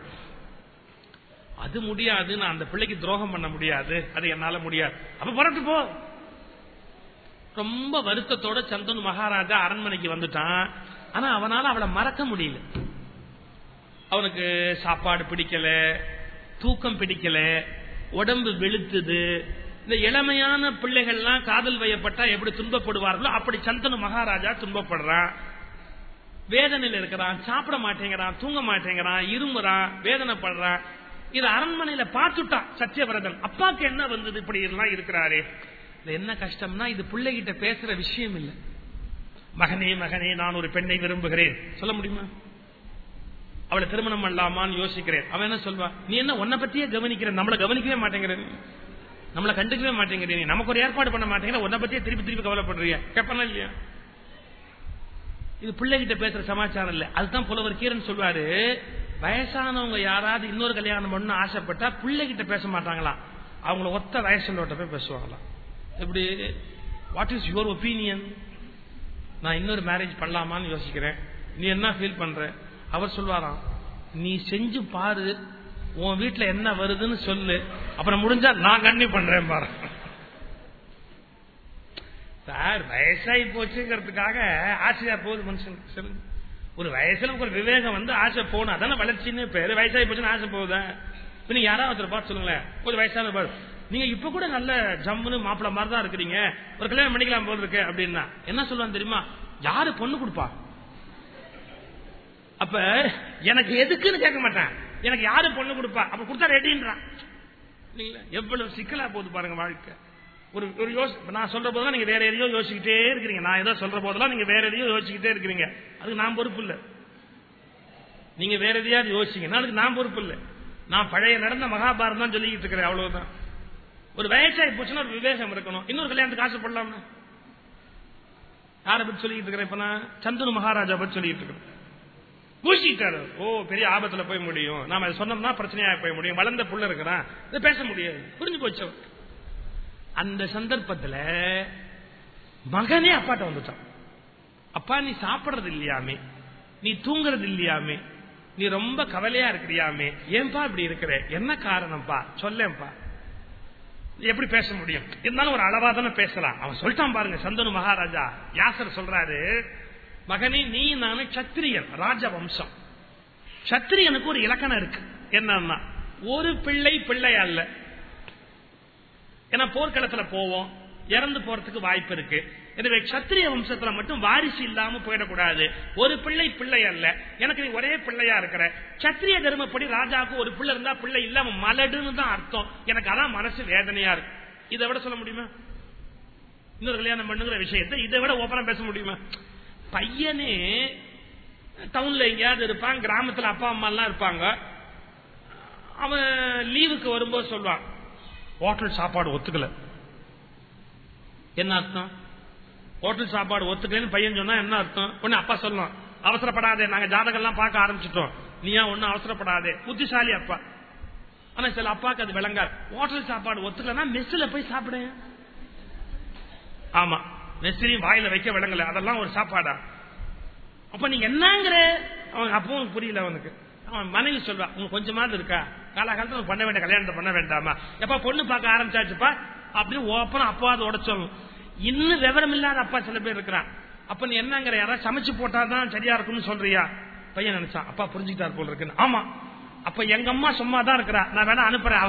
அது முடியாது நான் அந்த பிள்ளைக்கு துரோகம் பண்ண முடியாது அது என்னால முடியாது. அப்ப புறட்டு போ. ரொம்ப வருத்தத்தோட சந்தன் மகாராஜா அரண்மனைக்கு வந்துட்டான். ஆனா அவனால அவளை மறக்க முடியல. அவனுக்கு சாப்பாடு பிடிக்கல. தூக்கம் பிடிக்கல உடம்பு வெளுத்துது இந்த இளமையான பிள்ளைகள்லாம் காதல் வயப்பட்டா எப்படி துன்பப்படுவார்களோ அப்படி சந்தனு மகாராஜா துன்பப்படுறான். வேதனையில் இருக்கிறான் சாப்பிட மாட்டேங்கிறான் தூங்க மாட்டேங்கிறான் இருமுறான் வேதனைப்படுறான். இது அரண்மனையில பார்த்துட்டான் சத்தியவிரதன். அப்பாக்கு என்ன வந்தது இப்படி எல்லாம் இருக்கிறாரே. என்ன கஷ்டம்னா இது பிள்ளைகிட்ட பேசுற விஷயம் இல்லை. மகனே மகனே நான் ஒரு பெண்ணை விரும்புகிறேன். சொல்ல முடியுமா? அவளை திருமணம் பண்ணலாமான்னு யோசிக்கிறேன். அவன் என்ன சொல்வான் நீ என்ன உன்னை பத்தியே கவனிக்கிறேன் நம்மளை கவனிக்கவே மாட்டேங்கிற நம்மளை கண்டுக்கவே மாட்டேங்கிற நீ. நமக்கு ஒரு ஏற்பாடு பண்ண மாட்டேங்கிற? உன்னை பத்தியே திருப்பி திருப்பி கவலைப்படுறியா. கேப்பனா இல்லையா? இது பிள்ளைகிட்ட பேசுற சமாச்சாரம் இல்ல. அதுதான் புலவர் கீரன் சொல்வாரு வயசானவங்க யாராவது இன்னொரு கல்யாணம் பண்ணு ஆசைப்பட்டா பிள்ளைகிட்ட பேச மாட்டாங்களாம் அவங்கள ஒத்த வயசுலோட்ட போய் பேசுவாங்களாம் எப்படி? வாட் இஸ் யுவர் ஒப்பீனியன் நான் இன்னொரு மேரேஜ் பண்ணலாமான்னு யோசிக்கிறேன். நீ என்ன ஃபீல் பண்ற? அவர் சொல்வாராம் நீ செஞ்சு பாரு உன் வீட்டுல என்ன வருதுன்னு சொல்லு. அப்புறம் முடிஞ்சா நான் கண்ணி பண்றேன் பாரு. சார் வயசாகி போச்சுங்கிறதுக்காக ஆசையா போகுது மனுஷன். சொல்லுங்க. ஒரு வயசுல ஒரு விவேகம் வந்து ஆசை போகணும் அதான வளர்ச்சின்னு பேரு. வயசாகி போச்சுன்னு ஆசை போகுதா? இப்ப நீங்க யாராவது ஒருத்தர் பார்த்து சொல்லுங்களேன். ஒரு வயசான பாரு. நீங்க இப்ப கூட நல்ல ஜம்முன்னு மாப்பிள்ள மாதிரி தான் இருக்கிறீங்க. ஒரு கல்யாணம் பண்ணிக்கலாம் போல இருக்கு அப்படின்னா என்ன சொல்லுவான் தெரியுமா? யாரு பொண்ணு கொடுப்பா? அப்ப எனக்கு எதுக்குன்னு கேட்க மாட்டேன். எனக்கு யாரு பொண்ணு கொடுப்பா? அப்ப கொடுத்தா ரெடின்றான். எவ்வளவு சிக்கலா போகுது பாருங்க வாழ்க்கை. ஒரு ஒரு யோசி நான் சொல்ற போதெல்லாம் நீங்க வேற எதையோ யோசிச்சுக்கிட்டே இருக்கிறீங்க. நான் ஏதோ சொல்ற போதெல்லாம் நீங்க வேற எதையோ யோசிச்சுக்கிட்டே இருக்கிறீங்க. அதுக்கு நான் பொறுப்பு இல்ல. நீங்க வேற எதையாவது யோசிச்சீங்கன்னா அதுக்கு நான் பொறுப்பு இல்ல. நான் பழைய நடந்த மகாபாரதம் தான் சொல்லிக்கிட்டு இருக்கிறேன் அவ்வளவுதான். ஒரு வயசாகி போச்சுன்னா ஒரு விவேகம் இருக்கணும். இன்னொரு கல்யாணத்துக்கு ஆசைப்படலாமா யாரை பற்றி சொல்லிட்டு இருக்கிறேன் இப்ப நான்? சந்துரு மகாராஜா பற்றி சொல்லிட்டு இருக்கிறேன். பூசிட்டாரு. ஓ பெரிய ஆபத்துல போய் முடியும். நாம சொன்னோம்னா பிரச்சனையாக போய் முடியும். வளர்ந்த புள்ள இருக்கிறான். இதை பேச முடியாது. புரிஞ்சு போச்சோம் அந்த சந்தர்ப்பத்துல மகனே அப்பாட்ட வந்துட்டான். அப்பா நீ சாப்பிடுறது இல்லையாமே? நீ தூங்குறது இல்லையாமே? நீ ரொம்ப கவலையா இருக்கிறியாமே? ஏன்பா இப்படி இருக்கிற? என்ன காரணம்ப்பா சொல்லேன்பா. எப்படி பேச முடியும்? இருந்தாலும் ஒரு அளவா தானே பேசலாம். அவன் சொல்லிட்டான் பாருங்க சந்தனு மகாராஜா. யாசர் சொல்றாரு மகனே நீ நானு சத்திரியன் ராஜவம்சம். சத்திரியனுக்கு ஒரு இலக்கணம் இருக்கு. என்னன்னா ஒரு பிள்ளை பிள்ளை அல்ல. ஏன்னா போர்க்களத்துல போவோம் இறந்து போறதுக்கு வாய்ப்பு இருக்கு. எனவே சத்திரிய வம்சத்துல மட்டும் வாரிசு இல்லாம போயிடக்கூடாது. ஒரு பிள்ளை பிள்ளை அல்ல. எனக்கு நீ ஒரே பிள்ளையா இருக்கிற. சத்திரிய தர்மப்படி ராஜாவுக்கு ஒரு பிள்ளை இருந்தா பிள்ளை இல்லாம மலடுன்னு தான் அர்த்தம். எனக்கு அதான் மனசு வேதனையா இருக்கு. இதை விட சொல்ல முடியுமா? இன்னொரு கல்யாணம் பண்ணுங்கிற விஷயத்தை இதை விட ஓப்பனா பேச முடியுமா? பையனே டவுன்ல எங்கேயாவது இருப்பான் கிராமத்துல அப்பா அம்மா எல்லாம் இருப்பாங்க. அவன் லீவுக்கு வரும்போது சொல்லுவான் ஹோட்டல் சாப்பாடு ஒத்துக்கல. என்ன அர்த்தம்? ஹோட்டல் சாப்பாடு ஒத்துக்கலன்னு பையன் சொன்னா என்ன அர்த்தம்? ஒண்ணு அப்பா சொல்லலாம் அவசரப்படாதே நாங்க ஜாதகம் எல்லாம் பார்க்க ஆரம்பிச்சிட்டோம். நீ ஏன் ஒன்னும் அவசரப்படாதே? புத்திசாலி அப்பா. ஆனா சில அப்பாக்கு அது விளங்காது. ஹோட்டல் சாப்பாடு ஒத்துக்கலன்னா மெஸ்ல போய் சாப்பிடு. ஆமா. மெஸ்லையும் வாயில வைக்க விளங்கல. அதெல்லாம் ஒரு சாப்பாடா? அப்ப நீங்க என்னங்கிற? அவன் அப்பவும் புரியல அவனுக்கு. அவன் மனைவி சொல்வா உனக்கு கொஞ்சமாவது இருக்கா? காலகாலத்தில் பண்ண வேண்டாம் கல்யாணத்தை பண்ண வேண்டாமா? எப்ப பொண்ணு பார்க்க ஆரம்பிச்சாச்சுப்பா? அப்படின்னு ஓப்பனா அப்பாவது உடச்சோம். இன்னும் விவரம் இல்லாத அப்பா சில பேர் இருக்கிறான். அப்ப நீ என்னங்கிற? யாராவது சமைச்சு போட்டாதான் சரியா இருக்கும்னு சொல்றியா? பையன் நினைச்சான் அப்பா புரிஞ்சுக்கிட்டார் போல இருக்குன்னு ஆமா. அப்ப எங்க அம்மா சும்மா தான் இருக்கிறா. நான் வேணா அனுப்புறேன்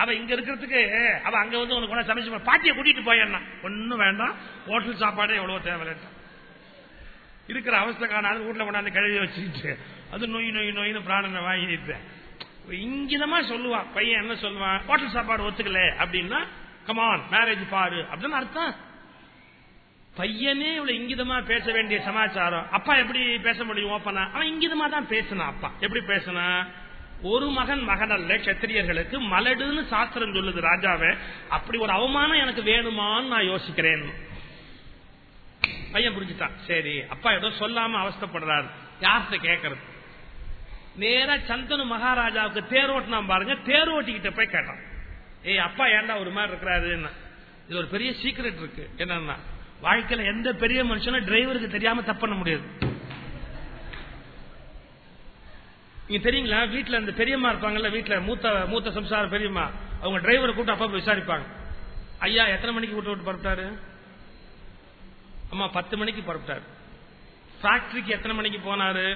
அவ இங்க இருக்கிறதுக்கு அவ அங்க வந்து உனக்கு ஒண்ணு சமைச்சு பாட்டியை கூட்டிட்டு போயிடணும் ஒன்னும் வேண்டாம். ஹோட்டல் சாப்பாடு எவ்வளவு தேவை இருக்கிற அவஸ்தை காணாது வீட்டுல கொண்டாந்து கழுவி வச்சுட்டு அது நோய் நோய் நோயின்னு பிராணனை வாங்கிட்டு இங்கிதமா சொல்லுவான் பையன் என்ன சொல்லுவான்? ஹோட்டல் சாப்பாடு ஒத்துக்கல அப்படின்னா கமான் மேரேஜ் பாரு. அப்படின்னு அர்த்தம். பையனே இவ்வளவு இங்கிதமா பேச வேண்டிய சமாச்சாரம். அப்பா எப்படி பேச முடியும்? ஓப்பனா அவன் இங்கிதமா தான் பேசினான் அப்பா. எப்படி பேசினா? ஒரு மகன் மகன் அல்ல கத்திரியர்களுக்கு மலடுன்னு சாஸ்திரம் சொல்லுது ராஜாவே. அப்படி ஒரு அவமானம் எனக்கு வேணுமான்னு நான் யோசிக்கிறேன். பையன் புரிஞ்சுட்டான். சரி அப்பா ஏதோ சொல்லாம அவஸ்தப்படுறாரு. யார்கிட்ட கேட்கறது நேரா சந்தனு மகாராஜாவுக்கு தேரோட்டினா பாருங்க தேரோட்டிக்கிட்ட போய் கேட்டான். ஏய் அப்பா ஏன்டா ஒரு மாதிரி இருக்கிறாருன்னா. இது ஒரு பெரிய சீக்ரெட் இருக்கு. என்னன்னா வாழ்க்கையில எந்த பெரிய மனுஷனும் டிரைவருக்கு தெரியாம தப்பு பண்ண முடியாது. நீங்க தெரியுங்களா? வீட்டுல அந்த பெரியம்மா இருப்பாங்கல்ல வீட்டுல மூத்த மூத்த சம்சார பெரியம்மா. அவங்க டிரைவரை கூப்பிட்டு அப்பா போய் விசாரிப்பாங்க. ஐயா எத்தனை மணிக்கு கூட்டு விட்டு பரப்பிட்டாரு அம்மா பத்து மணிக்கு பரப்பிட்டாரு ஃபேக்டரிக்கு எத்தனை மணிக்கு போனாரு?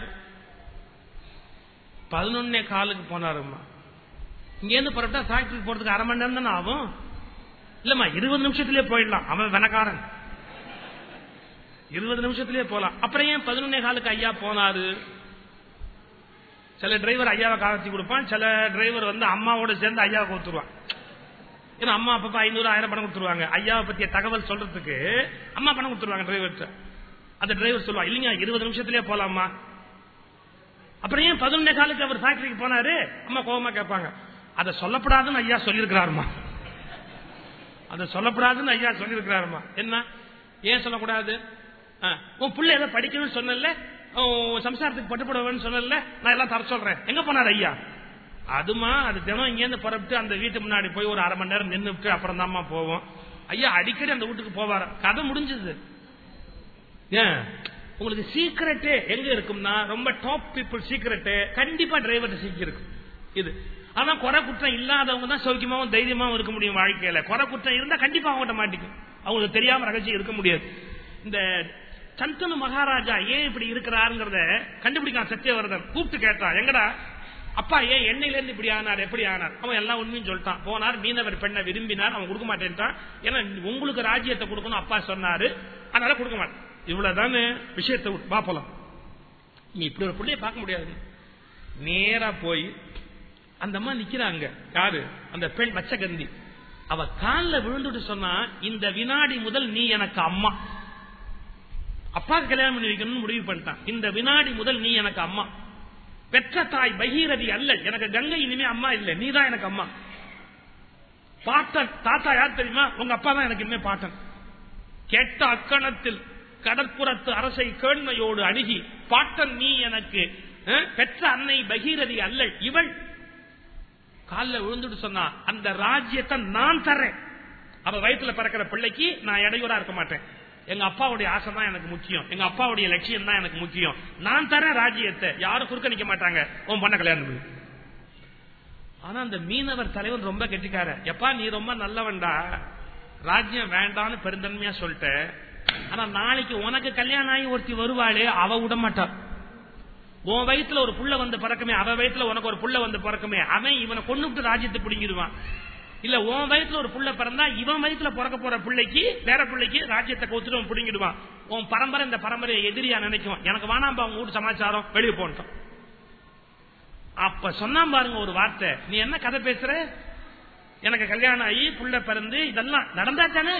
பதினொன்னே காலுக்கு போனாருமா இங்கேருந்து புறப்பட்டா ஃபேக்டரிக்கு போறதுக்கு அரை மணி நேரம் தானே ஆகும்? இல்லம்மா இருபது நிமிஷத்திலே போயிடலாம். அவன் வெனக்காரன். இருபது நிமிஷத்திலே போலாம். அப்புறம் ஏன் பதினொன்னே காலுக்கு ஐயா போனாரு? சில டிரைவர் ஐயாவை காவத்தி கொடுப்பான் சில டிரைவர் வந்து அம்மாவோட சேர்ந்து ஐயாவை கொடுத்துருவான் ஏன்னா அம்மா அப்பா ஐநூறு ஆயிரம் பணம் கொடுத்துருவாங்க. ஐயாவை பத்திய தகவல் சொல்றதுக்கு அம்மா பணம் கொடுத்துருவாங்க டிரைவர்கிட்ட அந்த டிரைவர் சொல்லுவா இல்லைங்க இருபது நிமிஷத்திலே போலாமா அப்புறம் ஏன் பதினொன்றே காலுக்கு அவர் ஃபேக்டரிக்கு போனாரு? அம்மா கோபமா கேட்பாங்க. அதை சொல்லப்படாதுன்னு ஐயா சொல்லியிருக்கிறாருமா. அதை சொல்லப்படாதுன்னு ஐயா சொல்லியிருக்கிறாருமா. என்ன? ஏன் சொல்லக்கூடாது? ஆ, உன் பிள்ளை ஏதோ படிக்கணும்னு சொன்னல சம்சாரத்துக்கு பட்டுப்படுவேன்னு சொன்னல நான் எல்லாம் தர சொல்றேன். எங்க போனார் ஐயா? அதுமா அது தினம் இங்கேருந்து புறப்பட்டு அந்த வீட்டு முன்னாடி போய் ஒரு அரை மணி நேரம் நின்றுட்டு அப்புறம் தான்மா போவோம். ஐயா அடிக்கடி அந்த வீட்டுக்கு போவார். கதை முடிஞ்சது. ஏன்? உங்களுக்கு சீக்கிரட்டே எங்க இருக்கும்னா ரொம்ப டாப் பீப்புள் சீக்கிரட்டு கண்டிப்பா டிரைவர் சீக்கிரம் இருக்கும். இது. ஆனா குறை குற்றம் இல்லாதவங்க தான் சௌக்கியமாவும் தைரியமாவும் இருக்க முடியும் வாழ்க்கையில. குறை குற்றம் இருந்தா கண்டிப்பா அவங்ககிட்ட மாட்டிக்கும். அவங்களுக்கு தெரியாம ரகசியம் இருக்க முடியாது. இந்த சந்தனு மகாராஜா ஏன் இப்படி இருக்கிறாருங்கிறத கண்டுபிடிக்கான் சத்தியவர்தன் கூப்பிட்டு கேட்டான் எங்கடா? அப்பா ஏன் எண்ணெயில இருந்து இப்படி ஆனார்? எப்படி ஆனார்? அவன் எல்லாம் உண்மையும் சொல்லிட்டான். போனார் மீனவர் பெண்ணை விரும்பினார் அவன் கொடுக்க மாட்டேன்ட்டான். ஏன்னா உங்களுக்கு ராஜ்யத்தை கொடுக்கணும் அப்பா சொன்னாரு. அதனால கொடுக்க மாட்டேன். இவ்வளவுதான் விஷயத்தை பாப்பலாம் நீ இப்படி ஒரு பிள்ளைய பார்க்க முடியாது. நேரா போய் அந்த அம்மா நிக்கிறாங்க யாரு? அந்த பெண் மச்சகந்தி. அவ காலில் விழுந்துட்டு சொன்னா இந்த வினாடி முதல் நீ எனக்கு அம்மா. அப்பாவுக்கு கல்யாணம் பண்ணி வைக்கணும்னு முடிவு பண்ணிட்டான். இந்த வினாடி முதல் நீ எனக்கு அம்மா. பெற்ற தாய் பகீரதி அல்ல. எனக்கு கங்கை இனிமே அம்மா இல்ல. நீ தான் எனக்கு அம்மா. பாட்ட தாத்தா யார் தெரியுமா? உங்க அப்பா தான் எனக்கு இனிமே பாட்டன். கேட்ட அக்கணத்தில் கடற்புறத்து அரசை கேண்மையோடு அணுகி பாட்டன் நீ எனக்கு பெற்ற அன்னை பகீரதி அல்ல. இவள் காலில் விழுந்துட்டு சொன்னா அந்த ராஜ்யத்தை நான் தர்றேன். அவ வயிற்றுல பிறக்கிற பிள்ளைக்கு நான் இடையூறா இருக்க மாட்டேன். எங்க அப்பாவுடைய ஆசை தான் எனக்கு முக்கியம். எங்க அப்பாவுடைய லட்சியம் தான் எனக்கு முக்கியம். நான் தரேன் ராஜ்யத்தை யாரும் குறுக்க நிக்க மாட்டாங்க. உன் பண்ண கல்யாணம் ஆனா அந்த மீனவர் தலைவன் ரொம்ப கெட்டிக்கார எப்பா நீ ரொம்ப நல்லவன்டா. ராஜ்யம் வேண்டான்னு பெருந்தன்மையா சொல்லிட்ட. ஆனா நாளைக்கு உனக்கு கல்யாணம் ஆகி ஒருத்தி வருவாளே அவ விட மாட்டான் உன் வயித்துல ஒரு புள்ள வந்து பிறக்குமே அவ வயிற்றுல உனக்கு ஒரு புள்ள வந்து பிறக்குமே அவன் இவனை கொண்டு விட்டு ராஜ்யத்தை பிடிங்கிடுவான். இல்ல உன் வயசுல ஒரு புள்ள பிறந்தா இவன் வயசுல பிறக்க போற பிள்ளைக்கு வேற பிள்ளைக்கு ராஜ்யத்தை கவுத்துட்டு பிடிங்கிடுவான். உன் பரம்பரை இந்த பரம்பரையை எதிரியா நினைக்கும் எனக்கு வேணாம்பா உங்க வீட்டு சமாச்சாரம் வெளியே போன்ட்டோம் அப்ப சொன்னா பாருங்க ஒரு வார்த்தை. நீ என்ன கதை பேசுற? எனக்கு கல்யாணம் ஆகி புள்ள பிறந்து இதெல்லாம் நடந்தா தானே?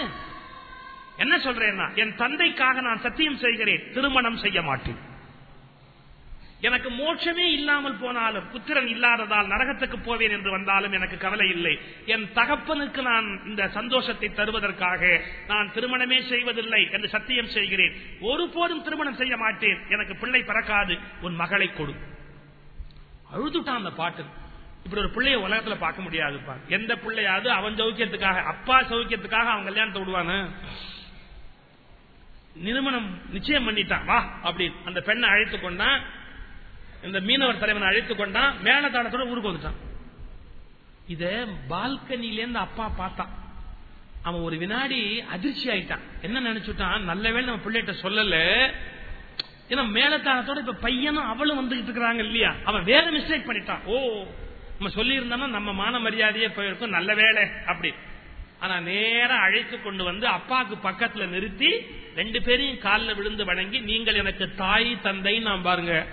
என்ன சொல்றேன்னா என் தந்தைக்காக நான் சத்தியம் செய்கிறேன் திருமணம் செய்ய மாட்டேன். எனக்கு மோட்சமே இல்லாமல் போனாலும் புத்திரன் இல்லாததால் நரகத்துக்கு போவேன் என்று வந்தாலும் எனக்கு கவலை இல்லை. என் தகப்பனுக்கு நான் இந்த சந்தோஷத்தை தருவதற்காக நான் திருமணமே செய்வதில்லை என்று சத்தியம் செய்கிறேன். ஒருபோதும் திருமணம் செய்ய மாட்டேன். எனக்கு பிள்ளை பிறக்காது. உன் மகளை கொடு. அழுதுட்டான் அந்த பாட்டு. இப்படி ஒரு பிள்ளைய உலகத்துல பார்க்க முடியாது எந்த பிள்ளையாவது அவன் சௌக்கியத்துக்காக அப்பா சௌக்கியத்துக்காக அவன் கல்யாணத்தை விடுவானு? நிறுவனம் நிச்சயம் பண்ணிட்டான். வா அப்படின்னு அந்த பெண்ணை அழைத்து கொண்டான். இந்த மீனவர் தலைவனை அழைத்து கொண்டான். மேலதானத்தோட ஊருக்கு வந்துட்டான். இத பால்கனிலேருந்து அப்பா பார்த்தான். அவன் ஒரு வினாடி அதிர்ச்சி ஆயிட்டான். என்ன நினைச்சுட்டான்? நல்ல வேலை நம்ம பிள்ளைகிட்ட சொல்லல. ஏன்னா மேலத்தாளத்தோட இப்ப பையனும் அவளும் வந்துகிட்டு இருக்கிறாங்க இல்லையா? அவன் வேற மிஸ்டேக் பண்ணிட்டான். ஓ நம்ம சொல்லி இருந்தோம்னா நம்ம மான மரியாதையே போயிருக்கும். நல்ல வேலை அப்படி. ஆனா நேரம் அழைத்து கொண்டு வந்து அப்பாவுக்கு பக்கத்துல நிறுத்தி ரெண்டு பேரையும் காலில் விழுந்து வணங்கி நீங்கள் எனக்கு தாய் தந்தை நான் பாருங்க.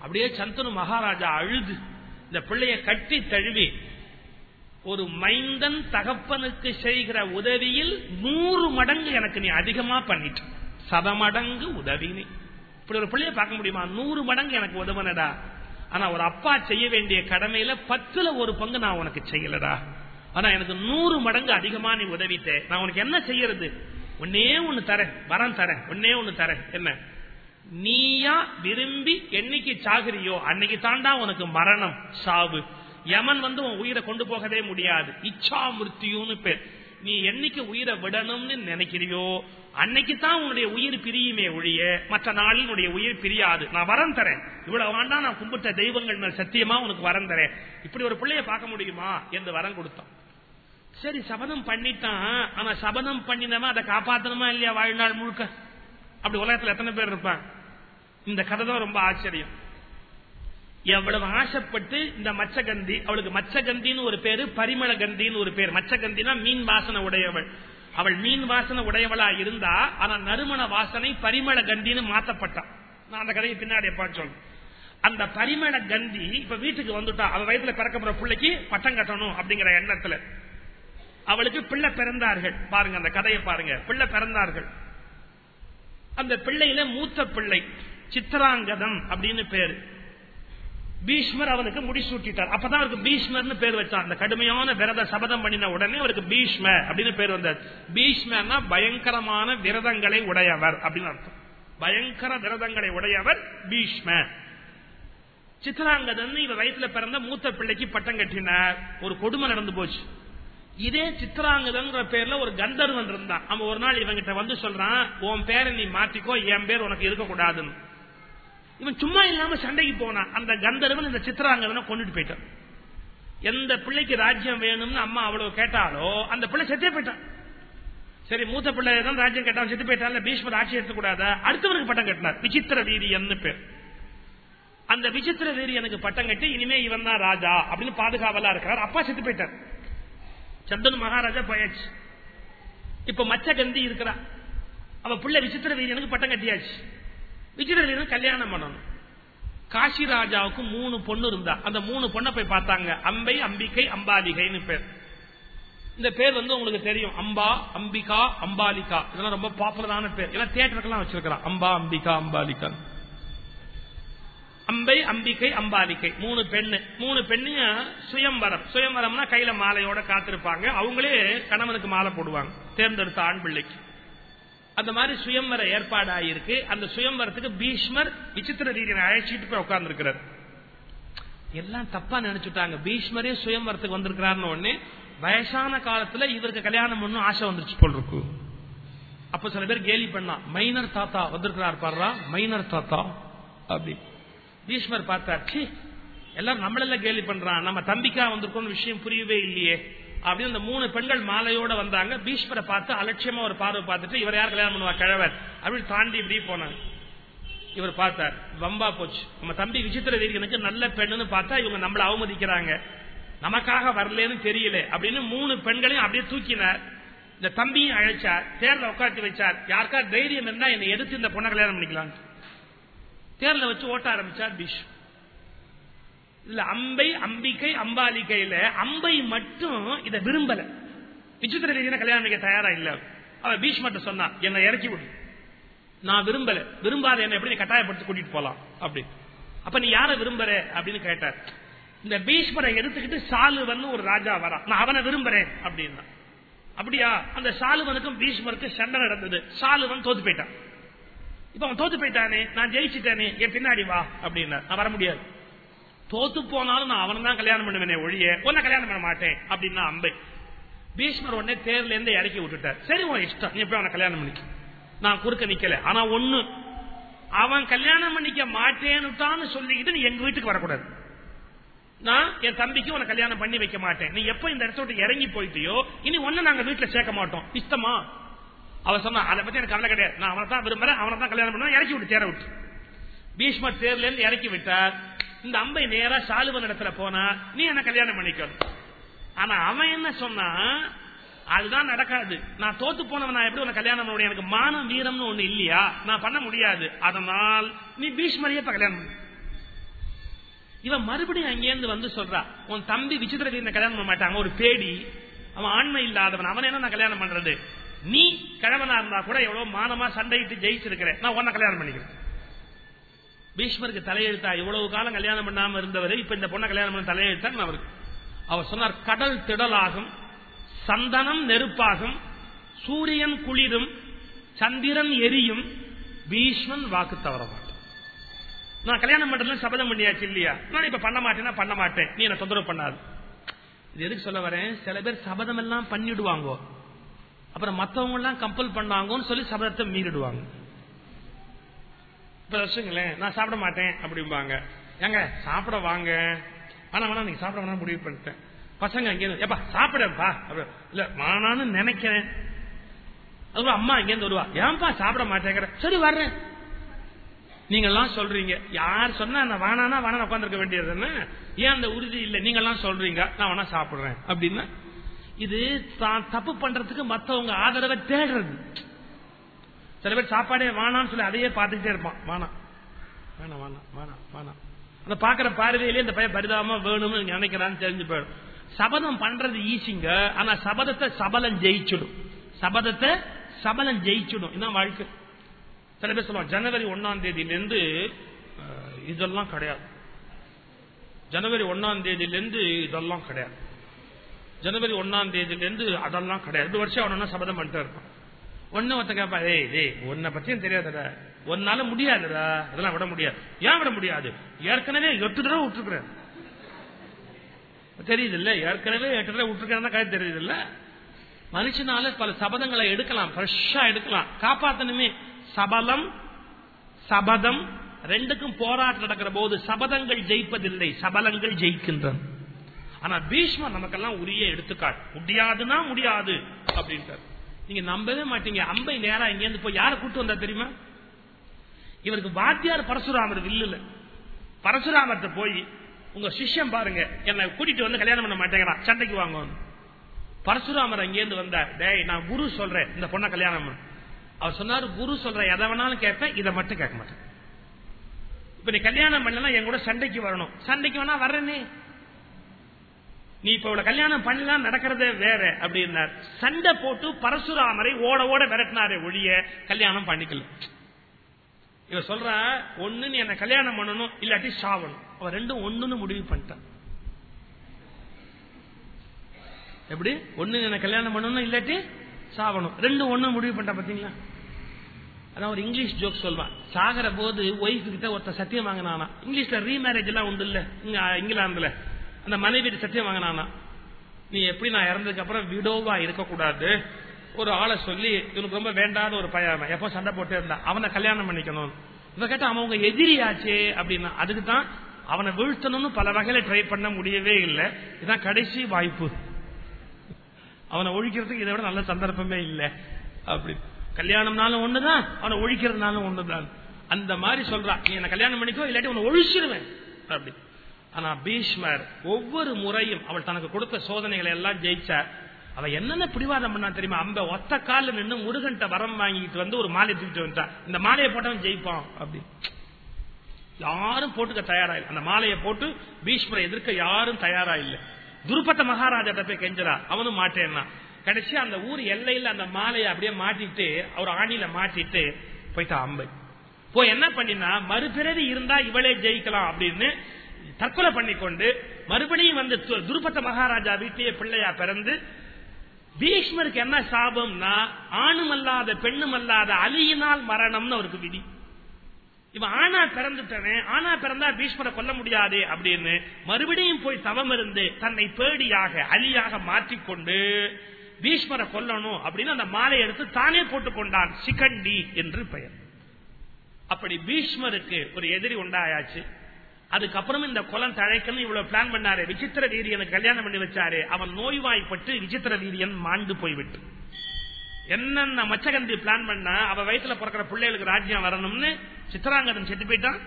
அப்படியே சந்தனு மகாராஜா அழுது. இந்த பிள்ளைய கட்டி தழுவி. ஒரு மைந்தன் தகப்பனுக்கு செய்கிற உதவியில் நூறு மடங்கு எனக்கு நீ அதிகமா பண்ணிட்ட. சதமடங்கு உதவினி இப்படி ஒரு பிள்ளைய பார்க்க முடியுமா? நூறு மடங்கு எனக்கு உதவனடா. ஆனா ஒரு அப்பா செய்ய வேண்டிய கடமையில பத்துல ஒரு பங்கு நான் உனக்கு செய்யலடா. ஆனா எனக்கு நூறு மடங்கு அதிகமா நீ உதவிட்ட. நான் உனக்கு என்ன செய்யறது? ஒன்னே ஒண்ணு தரேன். வரம் தரேன். ஒன்னே ஒண்ணு தரேன். என்ன? நீயா விரும்பி என்னைக்கு சாகுறியோ அன்னைக்கு தாண்டா உனக்கு மரணம் சாவு. யமன் வந்து உன் உயிரை கொண்டு போகவே முடியாது. இச்சா மிருத்தியுன்னு பேர். நீ என்னைக்கு உயிரை விடணும்னு நினைக்கிறியோ அன்னைக்கு தான் உன்னுடைய உயிர் பிரியுமே ஒழிய மற்ற நாளில் உன்னுடைய உயிர் பிரியாது. நான் வரம் தரேன். இவ்வளவு வேண்டாம் நான் கும்பிட்ட தெய்வங்கள் மேல் சத்தியமா உனக்கு வரம் தரேன். இப்படி ஒரு பிள்ளைய பார்க்க முடியுமா என்று வரம் கொடுத்தான். சரி சபதம் பண்ணிட்டான். ஆனா சபதம் பண்ணினவன் அதை காப்பாத்தணுமா இல்லையா வாழ்நாள் முழுக்க? அப்படி உலகத்தில் எத்தனை பேர் இருப்பாங்க? இந்த கதை தான் ரொம்ப ஆச்சரியம். எவ்வளவு ஆசைப்பட்டு இந்த மச்சகந்தி அவளுக்கு மச்சகந்தின்னு ஒரு பேரு பரிமள கந்தின்னு ஒரு பேர். மச்சகந்தினா மீன் வாசனை உடையவள். அவள் மீன் வாசனை உடையவளா இருந்தா ஆனா நறுமண வாசனை பரிமள கந்தின்னு மாத்தப்பட்டான். நான் அந்த கதையை பின்னாடி எப்பா சொல்றேன் அந்த பரிமள கந்தி இப்ப வீட்டுக்கு வந்துட்டா. அவ வயதுல போற பிள்ளைக்கு பட்டம் கட்டணும் அப்படிங்கிற எண்ணத்துல. அவளுக்கு பிள்ளை பிறந்தார்கள். பாருங்க அந்த கதையை பாருங்க. பிள்ளை பிறந்தார்கள். அந்த பிள்ளையில மூத்த பிள்ளை சித்திராங்கதம் அப்படின்னு பேரு. பீஷ்மர் அவனுக்கு முடிசூட்டிட்டார் அப்பதான் அவருக்கு பீஷ்மர்னு பேர் வச்சார் அந்த கடுமையான விரத சபதம் பண்ணின உடனே அவருக்கு பீஷ்ம அப்படின்னு பேர் வந்தார். பீஷ்மர்னா பயங்கரமான விரதங்களை உடையவர் அப்படின்னு அர்த்தம். பயங்கர விரதங்களை உடையவர் பீஷ்ம. சித்திராங்கதன் இவர் வயசுல பிறந்த மூத்த பிள்ளைக்கு பட்டம் கட்டினார். ஒரு கொடுமை நடந்து போச்சு. இதே சித்திராங்கதன் பேர்ல ஒரு கந்தர்வன் இருந்தான். அவன் ஒரு நாள் இவங்கிட்ட வந்து சொல்றான் உன் பேரை நீ மாத்திக்கோ என் பேர் உனக்கு இருக்கக்கூடாதுன்னு. இவன் சும்மா இல்லாம சண்டைக்கு போனான். அந்த கந்தர்வன் இந்த சித்ராங்கதனை கொண்டுட்டு போயிட்டான். எந்த பிள்ளைக்கு ராஜ்யம் வேணும்னு அம்மா அவ்வளவு கேட்டாலோ அந்த பிள்ளை செத்தே போயிட்டான். சரி மூத்த பிள்ளை தான் ராஜ்யம் கேட்டான் செத்து போயிட்டான் பீஷ்மர் ஆட்சி எடுத்துக்கூடாத? அடுத்தவருக்கு பட்டம் கட்டினார். விசித்திர வீரியன்னு பேர். அந்த விசித்திர வீரியனுக்கு பட்டம் கட்டி இனிமே இவன் தான் ராஜா அப்படின்னு பாதுகாவலா இருக்கிறார். அப்பா செத்து போயிட்டார். சந்தனு மகாராஜா போயாச்சு. இப்ப மச்ச கந்தி இருக்கிறா. அவ பிள்ளை விசித்திர வீரனுக்கு பட்டம் கட்டியாச்சு. விசித்திர வீரன் கல்யாணம் பண்ணணும். காசி ராஜாவுக்கு மூணு பொண்ணு இருந்தா. அந்த மூணு பொண்ணை போய் பார்த்தாங்க. அம்பை அம்பிகை அம்பாலிகைன்னு பேர். இந்த பேர் வந்து உங்களுக்கு தெரியும். அம்பா அம்பிகா அம்பாலிகா. இதெல்லாம் ரொம்ப பாப்புலரான பேர். ஏன்னா தியேட்டருக்கெல்லாம் வச்சிருக்கிறான் அம்பா அம்பிகா அம்பாலிகா அம்பை அம்பிக்கை அம்பாலிக்கை மூணு பெண்ணு. மூணு பெண்ணையும் சுயம்பரம் சுயம்பரம்னா கையில மாலையோட காத்திருப்பாங்க. அவங்களே கணவனுக்கு மாலை போடுவாங்க. தேர்ந்தெடுத்த ஆண் பிள்ளைக்கு. அந்த மாதிரி சுயம்பர ஏற்பாடாயிருக்கு. அந்த சுயம்பரத்துக்கு பீஷ்மர் விசித்திர ரீதியை அழைச்சிட்டு போய் உட்கார்ந்து இருக்கிறார் எல்லாம் தப்பா நினைச்சுட்டாங்க. பீஷ்மரே சுயம்பரத்துக்கு வந்திருக்கிறாருன்னு ஒண்ணு வயசான காலத்துல இவருக்கு கல்யாணம் பண்ணும் ஆசை வந்துருச்சு போல் இருக்கு. அப்ப சில பேர் கேலி பண்ணா மைனர் தாத்தா வந்திருக்கிறார் பாடுறா மைனர் தாத்தா. அப்படி. பீஷ்மர் பார்த்தார் ச்சீ, எல்லாரும் நம்மளெல்லாம் கேலி பண்றான் நம்ம தம்பிக்கா வந்திருக்கோம் விஷயம் புரியவே இல்லையே அப்படின்னு அந்த மூணு பெண்கள் மாலையோட வந்தாங்க. பீஷ்மரை பார்த்து அலட்சியமா ஒரு பார்வை பார்த்துட்டு இவர் யார் கல்யாணம் பண்ணுவா கிழவர் அப்படின்னு தாண்டி இப்படி போனாங்க. இவர் பார்த்தார் வம்பா போச்சு. நம்ம தம்பி விசித்திர வீரனுக்கு நல்ல பெண்ணுன்னு பார்த்தா இவங்க நம்மளை அவமதிக்கிறாங்க. நமக்காக வரலன்னு தெரியல அப்படின்னு மூணு பெண்களையும் அப்படியே தூக்கினார். இந்த தம்பியும் அழைச்சார் தேர்ல உட்காந்து வச்சார். யாருக்கா தைரியம் இருந்தா என்னை எடுத்து இந்த பொண்ணை கல்யாணம் பண்ணிக்கலாம் தேர்ல வச்சு ஓட்ட ஆரம்பிச்சார் பீஷ் இல்ல அம்பை அம்பிக்கை அம்பாலிகையில அம்பை மட்டும் இத விரும்பல. விசித்திர வீரனை கல்யாணம் பண்ணிக்க தயாரா இல்ல. அவ பீஷ்மட்ட சொன்னா என்னை இறக்கி விடு. நான் விரும்பல. விரும்பாத என்ன எப்படி கட்டாயப்படுத்தி கூட்டிட்டு போலாம்? அப்படி. அப்ப நீ யார விரும்புற? அப்படின்னு கேட்டார். இந்த பீஷ்மரை எடுத்துக்கிட்டு சாலுவன் ஒரு ராஜா வரா. நான் அவனை விரும்புறேன் அப்படின்னா. அப்படியா? அந்த சாலுவனுக்கும் பீஷ்மருக்கும் சண்டை நடந்தது. சாலுவன் தோத்து போயிட்டான். இப்ப அவன் தோத்து போயிட்டானே நான் ஜெயிச்சுட்டேனே என் பின்னாடி வா அப்படின்னா. நான் வர முடியாது. தோத்து போனாலும் நான் அவனை தான் கல்யாணம் பண்ணுவேனே ஒழிய உன்ன கல்யாணம் பண்ண மாட்டேன் அப்படின்னா அம்பை. பீஷ்மர் உடனே தேர்ல இருந்து இறக்கி விட்டுட்டார். சரி உன் இஷ்டம் நீ போய் அவனை கல்யாணம் பண்ணிக்க. நான் குறுக்க நிக்கல ஆனா ஒண்ணு அவன் கல்யாணம் பண்ணிக்க மாட்டேன்னுட்டான்னு சொல்லிக்கிட்டு நீ எங்க வீட்டுக்கு வரக்கூடாது. நான் என் தம்பிக்கு உன கல்யாணம் பண்ணி வைக்க மாட்டேன். நீ எப்ப இந்த இடத்த விட்டு இறங்கி போயிட்டியோ இனி ஒன்னு நாங்க வீட்டுல சேர்க்க மாட்டோம். இஷ்டமா? அவன் சொன்னா அதை பத்தி எனக்கு கவலை கிடையாது. நான் அவனை தான் விரும்புறேன் அவனை தான் கல்யாணம் பண்ணுவேன் இறக்கி விட்டு சேர விட்டு. பீஷ்மர் தேர்ல இருந்து இறக்கி விட்டார். இந்த அம்பை நேரா சாலுவன் இடத்துல போனா நீ என்ன கல்யாணம் பண்ணிக்கணும். ஆனா அவன் என்ன சொன்னா அதுதான் நடக்காது. நான் தோத்து போனவன் நான் எப்படி உன கல்யாணம் பண்ண எனக்கு மானம் வீரம்னு ஒண்ணு இல்லையா? நான் பண்ண முடியாது. அதனால் நீ பீஷ்மரியே இப்ப கல்யாணம் பண்ண. இவன் மறுபடியும் அங்கேருந்து வந்து சொல்றா உன் தம்பி விசித்திர வீரனை கல்யாணம் பண்ண மாட்டாங்க ஒரு பேடி. அவன் ஆண்மை இல்லாதவன். அவன் என்ன நான் கல்யாணம் பண்றது? நீ கிழவனா இருந்தா கூட எவ்வளவு மானமா சண்டையிட்டு ஜெயிச்சிருக்கிறேன் நான் உன்னை கல்யாணம் பண்ணிக்கிறேன். பீஷ்மருக்கு தலையெழுத்தா இவ்வளவு காலம் கல்யாணம் பண்ணாம இருந்தவர் இப்ப இந்த பொண்ணை கல்யாணம் பண்ண தலையெழுத்தான் அவருக்கு அவர் சொன்னார் கடல் திடலாகும் சந்தனம் நெருப்பாகும் சூரியன் குளிரும் சந்திரன் எரியும் பீஷ்மன் வாக்கு தவற நான் கல்யாணம் பண்றதுல சபதம் பண்ணியாச்சு இல்லையா? நான் இப்ப பண்ண மாட்டேன்னா பண்ண மாட்டேன். நீ என்ன தொந்தரவு பண்ணாது. இது எதுக்கு சொல்ல வரேன்? சில பேர் சபதம் எல்லாம் பண்ணிடுவாங்க. அப்புறம் மத்தவங்க எல்லாம் கம்பல் பண்ணாங்கன்னு சொல்லி சபதத்தை மீறிடுவாங்க. இப்ப வச்சுங்களேன் நான் சாப்பிட மாட்டேன் அப்படிம்பாங்க. ஏங்க சாப்பிட வாங்க. ஆனா வேணா நீங்க சாப்பிட வேணா முடிவு பண்ணிட்டேன். பசங்க அங்கே ஏப்பா சாப்பிடப்பா இல்ல வேணான்னு நினைக்கிறேன். அதுவும் அம்மா இங்கேருந்து வருவா. ஏன்பா சாப்பிட மாட்டேங்கிற? சரி வர்றேன். நீங்க எல்லாம் சொல்றீங்க. யார் சொன்னா நான் வேணானா வேணா உட்காந்துருக்க வேண்டியது ஏன் அந்த உறுதி இல்லை? நீங்க எல்லாம் சொல்றீங்க. நான் வேணா சாப்பிடுறேன். அப்படின்னா இது தான் தப்பு பண்றதுக்கு மத்தவங்க ஆதரவை தேடுறது. சில பேர் சாப்பாடே வானான்னு சொல்லி அதையே பார்த்துக்கிட்டே இருப்பான். வானா வேணாம் வானா வானா வானா அந்த பாக்குற பார்வையிலே இந்த பையன் பரிதாபமா வேணும்னு நினைக்கிறான்னு தெரிஞ்சு போயிடும். சபதம் பண்றது ஈஸிங்க. ஆனா சபதத்தை சபலம் ஜெயிச்சிடும். சபதத்தை சபலம் ஜெயிச்சிடும். இதான் வாழ்க்கை. சில பேர் சொல்லுவாங்க ஜனவரி ஒன்னாம் தேதியிலிருந்து இதெல்லாம் கிடையாது. ஜனவரி ஒன்னாம் தேதியிலிருந்து இதெல்லாம் கிடையாது. ஜனவரி ஒன்னாம் தேதியிலிருந்து அதெல்லாம் கிடையாது. ரெண்டு வருஷம் அவன சபதம் பண்ணிட்டு இருப்பான் ஒன்னு ஒருத்த கேப்பா ஏய் டேய் உன்னை பத்தியும் தெரியாதுடா. ஒன்னால முடியாதுடா. அதெல்லாம் விட முடியாது. ஏன் விட முடியாது? ஏற்கனவே எட்டு தடவை விட்டுருக்கிறேன். தெரியுது இல்ல ஏற்கனவே எட்டு தடவை விட்டுருக்கேன் கதை தெரியுது இல்ல மனுஷனால பல சபதங்களை எடுக்கலாம். ஃப்ரெஷ்ஷா எடுக்கலாம். காப்பாத்தணுமே. சபலம் சபதம் ரெண்டுக்கும் போராட்டம் நடக்கிற போது சபதங்கள் ஜெயிப்பதில்லை. சபலங்கள் ஜெயிக்கின்றன. ஆனா பீஷ்மர் நமக்கெல்லாம் உரிய எடுத்துக்காட்டு. முடியாதுன்னா முடியாது அப்படின்ட்டார். நீங்க நம்பவே மாட்டீங்க. அம்பை நேரா இங்கேருந்து போய் யாரை கூட்டு வந்தா தெரியுமா? இவருக்கு வாத்தியார் பரசுராமர் வில்லுல. பரசுராமர்கிட்ட போய் உங்க சிஷ்யம் பாருங்க. என்னை கூட்டிட்டு வந்து கல்யாணம் பண்ண மாட்டேங்கிறான். சண்டைக்கு வாங்க பரசுராமர் அங்கேருந்து வந்தார். டேய் நான் குரு சொல்றேன். இந்த பொண்ணை கல்யாணம் அவர் சொன்னாரு குரு சொல்ற எதை வேணாலும் கேட்பேன். இதை மட்டும் கேட்க மாட்டேன். இப்ப நீ கல்யாணம் பண்ணலாம் என் கூட சண்டைக்கு வரணும். சண்டைக்கு வேணா வர்றேனே. நீ இப்ப இவ்வளவு கல்யாணம் பண்ணலாம் நடக்கிறதே வேற அப்படின்னார். சண்டை போட்டு பரசுராமரை ஓட ஓட விரட்டினாரே ஒழிய கல்யாணம் பண்ணிக்கல. இவ சொல்ற ஒண்ணு நீ என்ன கல்யாணம் பண்ணணும் இல்லாட்டி சாவணும். அவன் ரெண்டும் ஒண்ணுன்னு முடிவு பண்ணிட்டான். எப்படி? ஒண்ணு என்ன கல்யாணம் பண்ணணும் இல்லாட்டி சாவணும். ரெண்டு ஒண்ணு முடிவு பண்ணிட்டான் பாத்தீங்களா? அதான் ஒரு இங்கிலீஷ் ஜோக் சொல்வான். சாகிற போது ஒய்ஃப் கிட்ட ஒருத்த சத்தியம் வாங்கினானா. இங்கிலீஷ்ல ரீமேரேஜ் எல்லாம் உண்டு இல்ல இங்க இங்கிலாந்துல. அந்த மனைவி சத்தியம் வாங்கினானா? நீ எப்படி நான் இறந்ததுக்கு அப்புறம் விடோவா இருக்கக்கூடாது? ஒரு ஆளை சொல்லி இவனுக்கு ரொம்ப வேண்டாத ஒரு பையன் எப்போ சண்டை போட்டு இருந்தான் அவனை கல்யாணம் பண்ணிக்கணும் இவ கேட்டா அவன் உங்க எதிரியாச்சே. அப்படின்னா அதுக்கு தான் அவனை வீழ்த்தணும்னு பல வகையில ட்ரை பண்ண முடியவே இல்லை. இதுதான் கடைசி வாய்ப்பு. அவனை ஒழிக்கிறதுக்கு இதை விட நல்ல சந்தர்ப்பமே இல்லை. அப்படி. கல்யாணம்னாலும் ஒண்ணுதான் அவனை ஒழிக்கிறதுனாலும் ஒண்ணுதான். அந்த மாதிரி சொல்றான் நீ என்ன கல்யாணம் பண்ணிக்கோ இல்லாட்டி உன்னை ஒழிச்சிருவேன். அப்படி. ஆனா பீஷ்மர் ஒவ்வொரு முறையும் அவள் தனக்கு கொடுத்த சோதனைகளை எல்லாம் ஜெயிச்சார் அவ என்னென்ன பிடிவாதம் பண்ணா தெரியுமா? அம்ப ஒத்த கால நின்று முருகன்ட்ட வரம் வாங்கிட்டு வந்து ஒரு மாலை தூக்கிட்டு வந்துட்டான் இந்த மாலையை போட்டவன் ஜெயிப்பான் அப்படி யாரும் போட்டுக்க தயாரா இல்லை. அந்த மாலையை போட்டு பீஷ்மரை எதிர்க்க யாரும் தயாரா இல்லை. துருப்பத்த மகாராஜா போய் கெஞ்சரா அவனும் மாட்டேன்னா? கடைசி அந்த ஊர் எல்லையில் அந்த மாலையை அப்படியே மாட்டிட்டு அவர் ஆணியில மாட்டிட்டு போயிட்டா அம்பை. போய் என்ன பண்ணினா மறுபிறவி இருந்தா இவளே ஜெயிக்கலாம் அப்படின்னு தற்கொலை பண்ணிக்கொண்டு மறுபடியும் வந்து துருப்பத்த மகாராஜா வீட்டிலேயே பிள்ளையா பிறந்து பீஷ்மருக்கு என்ன சாபம்னா ஆணும் அல்லாத பெண்ணும் அல்லாத அலியினால் மரணம்னு அவருக்கு விதி. இவன் ஆனா பிறந்துட்டனே ஆனா பிறந்தா பீஷ்மரை கொல்ல முடியாது அப்படின்னு மறுபடியும் போய் தவம் இருந்து தன்னை பேடியாக அலியாக மாற்றிக்கொண்டு பீஷ்மரை கொல்லணும் அப்படின்னு அந்த மாலை எடுத்து தானே போட்டுக் கொண்டான் சிகண்டி என்று பெயர். அப்படி பீஷ்மருக்கு ஒரு எதிரி உண்டாயாச்சு. அதுக்கப்புறம் இந்த குலம் தழைக்கணும் இவ்வளவு பிளான் பண்ணாரு. விசித்திர வீரியனுக்கு கல்யாணம் பண்ணி வச்சாரு. அவன் நோய்வாய்ப்பட்டு விசித்திர வீரியன் மாண்டு போய்விட்டு. என்னென்ன மச்சகந்தி பிளான் பண்ணா அவ வயசுல பிறக்கிற பிள்ளைகளுக்கு ராஜ்யம் வரணும்னு சித்திராங்கதன் செத்து போயிட்டான்.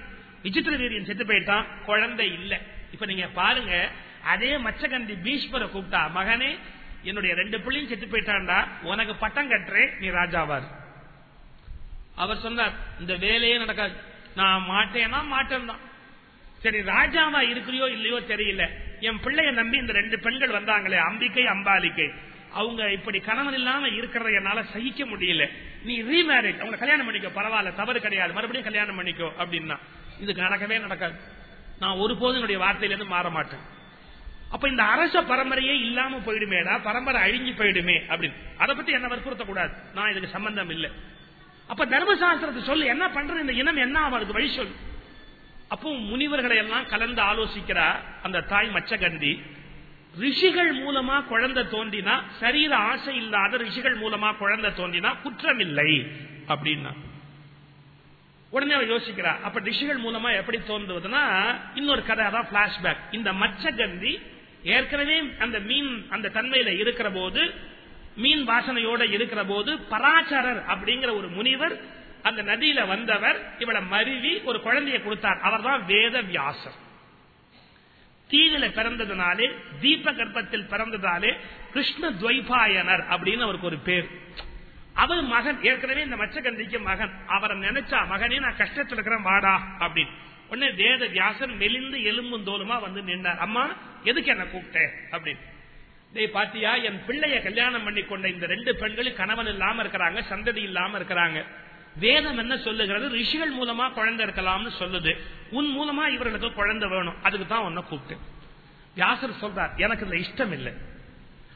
விசித்திர வீரியன் செத்து போயிட்டான். குழந்தை இல்ல. இப்ப நீங்க பாருங்க அதே மச்சகந்தி பீஷ்மரை கூப்பிட்டா மகனே என்னுடைய ரெண்டு பிள்ளையும் செத்து போயிட்டான்டா. உனக்கு பட்டம் கட்டுறேன். நீ ராஜாவார் அவர் சொன்னார் இந்த வேலையே நடக்காது. நான் மாட்டேனா மாட்டேன் தான் சரி ராஜாவா இருக்கிறியோ இல்லையோ தெரியல. என் பிள்ளைய நம்பி இந்த ரெண்டு பெண்கள் வந்தாங்களே அம்பிக்கை அம்பாலிக்கை அவங்க இப்படி கணவன் இல்லாம இருக்கிறத என்னால சகிக்க முடியல. நீ ரீமேரேஜ் அவங்க கல்யாணம் பண்ணிக்கோ பரவாயில்ல தவறு கிடையாது மறுபடியும் கல்யாணம் பண்ணிக்கோ அப்படின்னா. இதுக்கு நடக்கவே நடக்காது. நான் ஒருபோதும் என்னுடைய வார்த்தையிலிருந்து மாற மாட்டேன். அப்ப இந்த அரச பரம்பரையே இல்லாம போயிடுமேடா பரம்பரை அழிஞ்சு போயிடுமே அப்படின்னு. அதை பத்தி என்ன வற்புறுத்த கூடாது நான் இதுக்கு சம்பந்தம் இல்லை. அப்ப தர்மசாஸ்திரத்தை சொல்லு என்ன பண்றது? இந்த இனம் என்ன அவனுக்கு வழி சொல்லு. அப்போ முனிவர்களை எல்லாம் கலந்து ஆலோசிக்கிறார் அந்த தாய் மச்சகந்தி ரிஷிகள் மூலமா குழந்தை தோன்றினா சரீர ஆசை இல்லாத ரிஷிகள் மூலமா குழந்தை தோன்றினா குற்றமில்லை அப்படின்னா. உடனே அவர் யோசிக்கிறா அப்ப ரிஷிகள் மூலமா எப்படி தோன்றுவதுன்னா இன்னொரு கதை அதான் பிளாஷ்பேக் இந்த மச்சகந்தி ஏற்கனவே அந்த மீன் அந்த தன்மையில இருக்கிற போது மீன் வாசனையோட இருக்கிற போது பராச்சரர் அப்படிங்கிற ஒரு முனிவர் அந்த நதியில வந்தவர் இவளை மருவி ஒரு குழந்தைய கொடுத்தார். அவர் தான் வேத வியாசர் தீவில பிறந்ததுனாலே தீப கர்ப்பத்தில் பிறந்ததாலே கிருஷ்ண துவைபாயனர் அப்படின்னு அவருக்கு ஒரு பேர். அவர் மகன் ஏற்கனவே இந்த மச்சகந்திக்கு மகன். அவரை நினைச்சா மகனே நான் கஷ்டத்தில் இருக்கிறேன் வாடா அப்படின்னு. உடனே வேத வியாசன் மெலிந்து எலும்பும் தோலுமா வந்து நின்றார். அம்மா எதுக்கு என்ன கூப்பிட்டேன் அப்படின்னு. பாத்தியா என் பிள்ளைய கல்யாணம் பண்ணி கொண்ட இந்த ரெண்டு பெண்களும் கணவன் இல்லாம இருக்கிறாங்க சந்ததி இல்லாம இருக்கிறாங்க. வேதம் என்ன சொல்லுகிறது? ரிஷிகள் மூலமா குழந்தை இருக்கலாம்னு சொல்லுது. உன் மூலமா இவர்களுக்கு குழந்தை வேணும். அதுக்கு தான் உன்னை கூப்பிட்டு. வியாசர் சொல்றார் எனக்கு இந்த இஷ்டம் இல்லை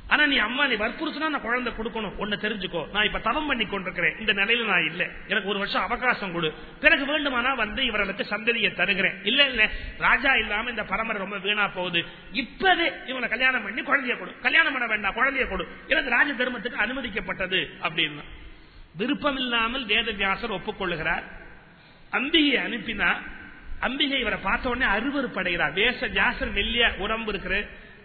ஆனா நீ அம்மா நீ வற்புறுத்தினா நான் குழந்தை கொடுக்கணும். ஒன்னு தெரிஞ்சுக்கோ. நான் இப்ப தவம் பண்ணி கொண்டிருக்கிறேன். இந்த நிலையில நான் இல்ல. எனக்கு ஒரு வருஷம் அவகாசம் கொடு. பிறகு வேண்டுமானா வந்து இவர்களுக்கு சந்ததியை தருகிறேன். இல்ல இல்ல. ராஜா இல்லாம இந்த பரம்பரை ரொம்ப வீணா போகுது. இப்பவே இவனை கல்யாணம் பண்ணி குழந்தைய கொடு. கல்யாணம் பண்ண வேண்டாம். குழந்தைய கொடு. எனக்கு ராஜ தர்மத்துக்கு அனுமதிக்கப்பட்டது அப்படின்னு. விருப்பமில்லாமல் வேதவியாசர் ஒப்புக்கொள்ளுகிறார். அம்பிகை அனுப்பினா அம்பிகை இவரை பார்த்த உடனே அறுவறுப்படைகிறார் வேச வியாசர் மெல்லிய உடம்பு இருக்கிற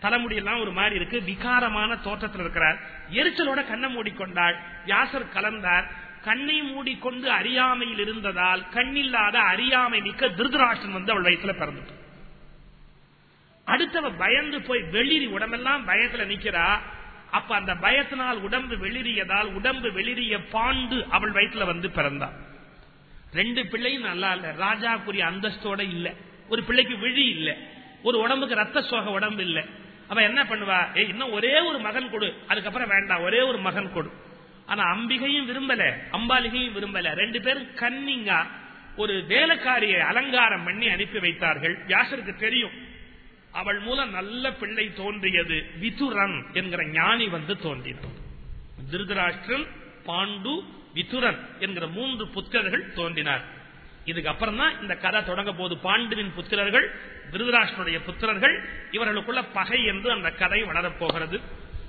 தலைமுடியெல்லாம் ஒரு மாதிரி இருக்கு விகாரமான தோற்றத்தில் இருக்கிறார். எரிச்சலோட கண்ணை மூடிக்கொண்டாள். வியாசர் கலந்தார். கண்ணை மூடிக்கொண்டு அறியாமையில் இருந்ததால் கண்ணில்லாத அறியாமை மிக்க திருதராஷ்டன் வந்து அவள் வயிற்றுல பிறந்துட்டு அடுத்தவ பயந்து போய் வெளிரி உடம்பெல்லாம் பயத்துல நிக்கிறா அப்ப அந்த பயத்தினால் உடம்பு வெளிரியதால் உடம்பு வெளிரிய பாண்டு அவள் வயிற்றுல வந்து பிறந்தாள் ரெண்டு பிள்ளையும் நல்லா இல்ல. ராஜாக்குரிய அந்தஸ்தோட இல்ல. ஒரு பிள்ளைக்கு விழி இல்ல. ஒரு உடம்புக்கு ரத்த சோக உடம்பு இல்ல. அவ என்ன பண்ணுவா? ஏய் இன்னும் ஒரே ஒரு மகன் கொடு. அதுக்கப்புறம் வேண்டாம் ஒரே ஒரு மகன் கொடு. ஆனா அம்பிகையும் விரும்பல அம்பாலிகையும் விரும்பல. ரெண்டு பேரும் கன்னிங்கா ஒரு வேலைக்காரியை அலங்காரம் பண்ணி அனுப்பி வைத்தார்கள். வியாசருக்கு தெரியும். அவள் மூலம் நல்ல பிள்ளை தோன்றியது. விதுரன் என்கிற ஞானி வந்து தோன்றினான். திருதராஷ்டிரன் பாண்டு விதுரன் என்கிற மூன்று புத்திரர்கள் தோன்றினார். இதுக்கு அப்புறம் தான் இந்த கதை தொடங்க போது பாண்டுவின் புத்திரர்கள் திருதராஷ்டனுடைய புத்திரர்கள் இவர்களுக்குள்ள பகை என்று அந்த கதை வளரப்போகிறது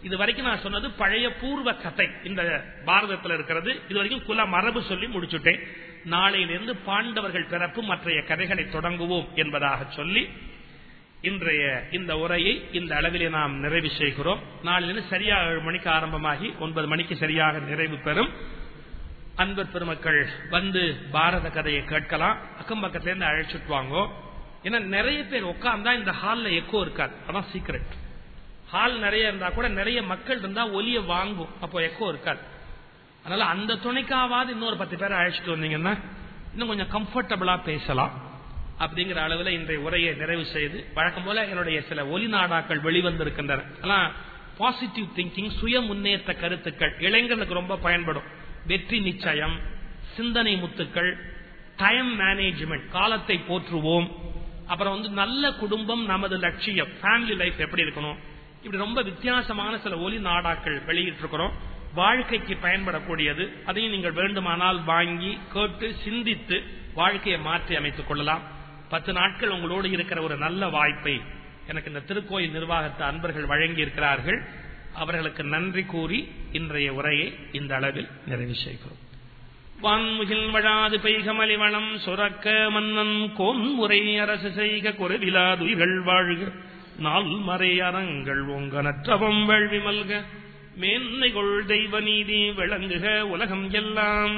இது வரைக்கும் நான் சொன்னது பழைய பூர்வ கதை இந்த பாரதத்தில் இருக்கிறது. இது வரைக்கும் குல மரபு சொல்லி முடிச்சுட்டேன். நாளையிலிருந்து பாண்டவர்கள் பிறப்பு மற்றைய கதைகளை தொடங்குவோம் என்பதாக சொல்லி இன்றைய இந்த உரையை இந்த அளவிலே நாம் நிறைவு செய்கிறோம். நாளிலிருந்து சரியாக ஏழு மணிக்கு ஆரம்பமாகி ஒன்பது மணிக்கு சரியாக நிறைவு பெறும். அன்பர் பெருமக்கள் வந்து பாரத கதையை கேட்கலாம். அக்கம் பக்கத்திலிருந்து அழைச்சிட்டு வாங்க. ஏன்னா நிறைய பேர் உட்கார்ந்தா இந்த ஹால்ல எக்கோ இருக்காது. அதான் சீக்கிரட் ஹால் நிறைய இருந்தா கூட நிறைய மக்கள் இருந்தா ஒலிய வாங்கும். அப்போ எக்கோ இருக்காது. அதனால அந்த துணைக்காவது இன்னொரு பத்து பேரை அழைச்சிட்டு வந்தீங்கன்னா இன்னும் கொஞ்சம் கம்ஃபர்டபுளா பேசலாம். அப்படிங்கிற அளவுல இன்றைய உரையை நிறைவு செய்து வழக்கம் போல என்னுடைய சில ஒலி நாடாக்கள் வெளிவந்திருக்கின்றன. எல்லாம் பாசிட்டிவ் திங்கிங் சுய முன்னேற்ற கருத்துக்கள் இளைஞர்களுக்கு ரொம்ப பயன்படும். வெற்றி நிச்சயம் சிந்தனை முத்துக்கள் டைம் மேனேஜ்மெண்ட் காலத்தை போற்றுவோம். அப்புறம் வந்து நல்ல குடும்பம் நமது லட்சியம் ஃபேமிலி லைஃப் எப்படி இருக்கணும்? இப்படி ரொம்ப வித்தியாசமான சில ஒலி நாடாக்கள் வெளியிட்டிருக்கிறோம். வாழ்க்கைக்கு பயன்படக்கூடியது. அதையும் நீங்கள் வேண்டுமானால் வாங்கி கேட்டு சிந்தித்து வாழ்க்கையை மாற்றி அமைத்துக் கொள்ளலாம். பத்து நாட்கள் உங்களோடு இருக்கிற ஒரு நல்ல வாய்ப்பை எனக்கு இந்த திருக்கோயில் நிர்வாகத்தை அன்பர்கள் வழங்கி இருக்கிறார்கள் அவர்களுக்கு நன்றி கூறி இன்றைய உரையை இந்த அளவில் நிறைவு செய்கிறோம். வான்முகில் வழாது பெய்கமலி வளம் சுரக்க மன்னன் கோன் உரை அரசு செய்க குறைவிலாதுயிர்கள் வாழ்க. நாள் மறை அறங்கள் உங்க நற்றவம் வேள்வி மல்க. மேன்மைகொள் தெய்வ நீதி விளங்குக உலகம் எல்லாம்.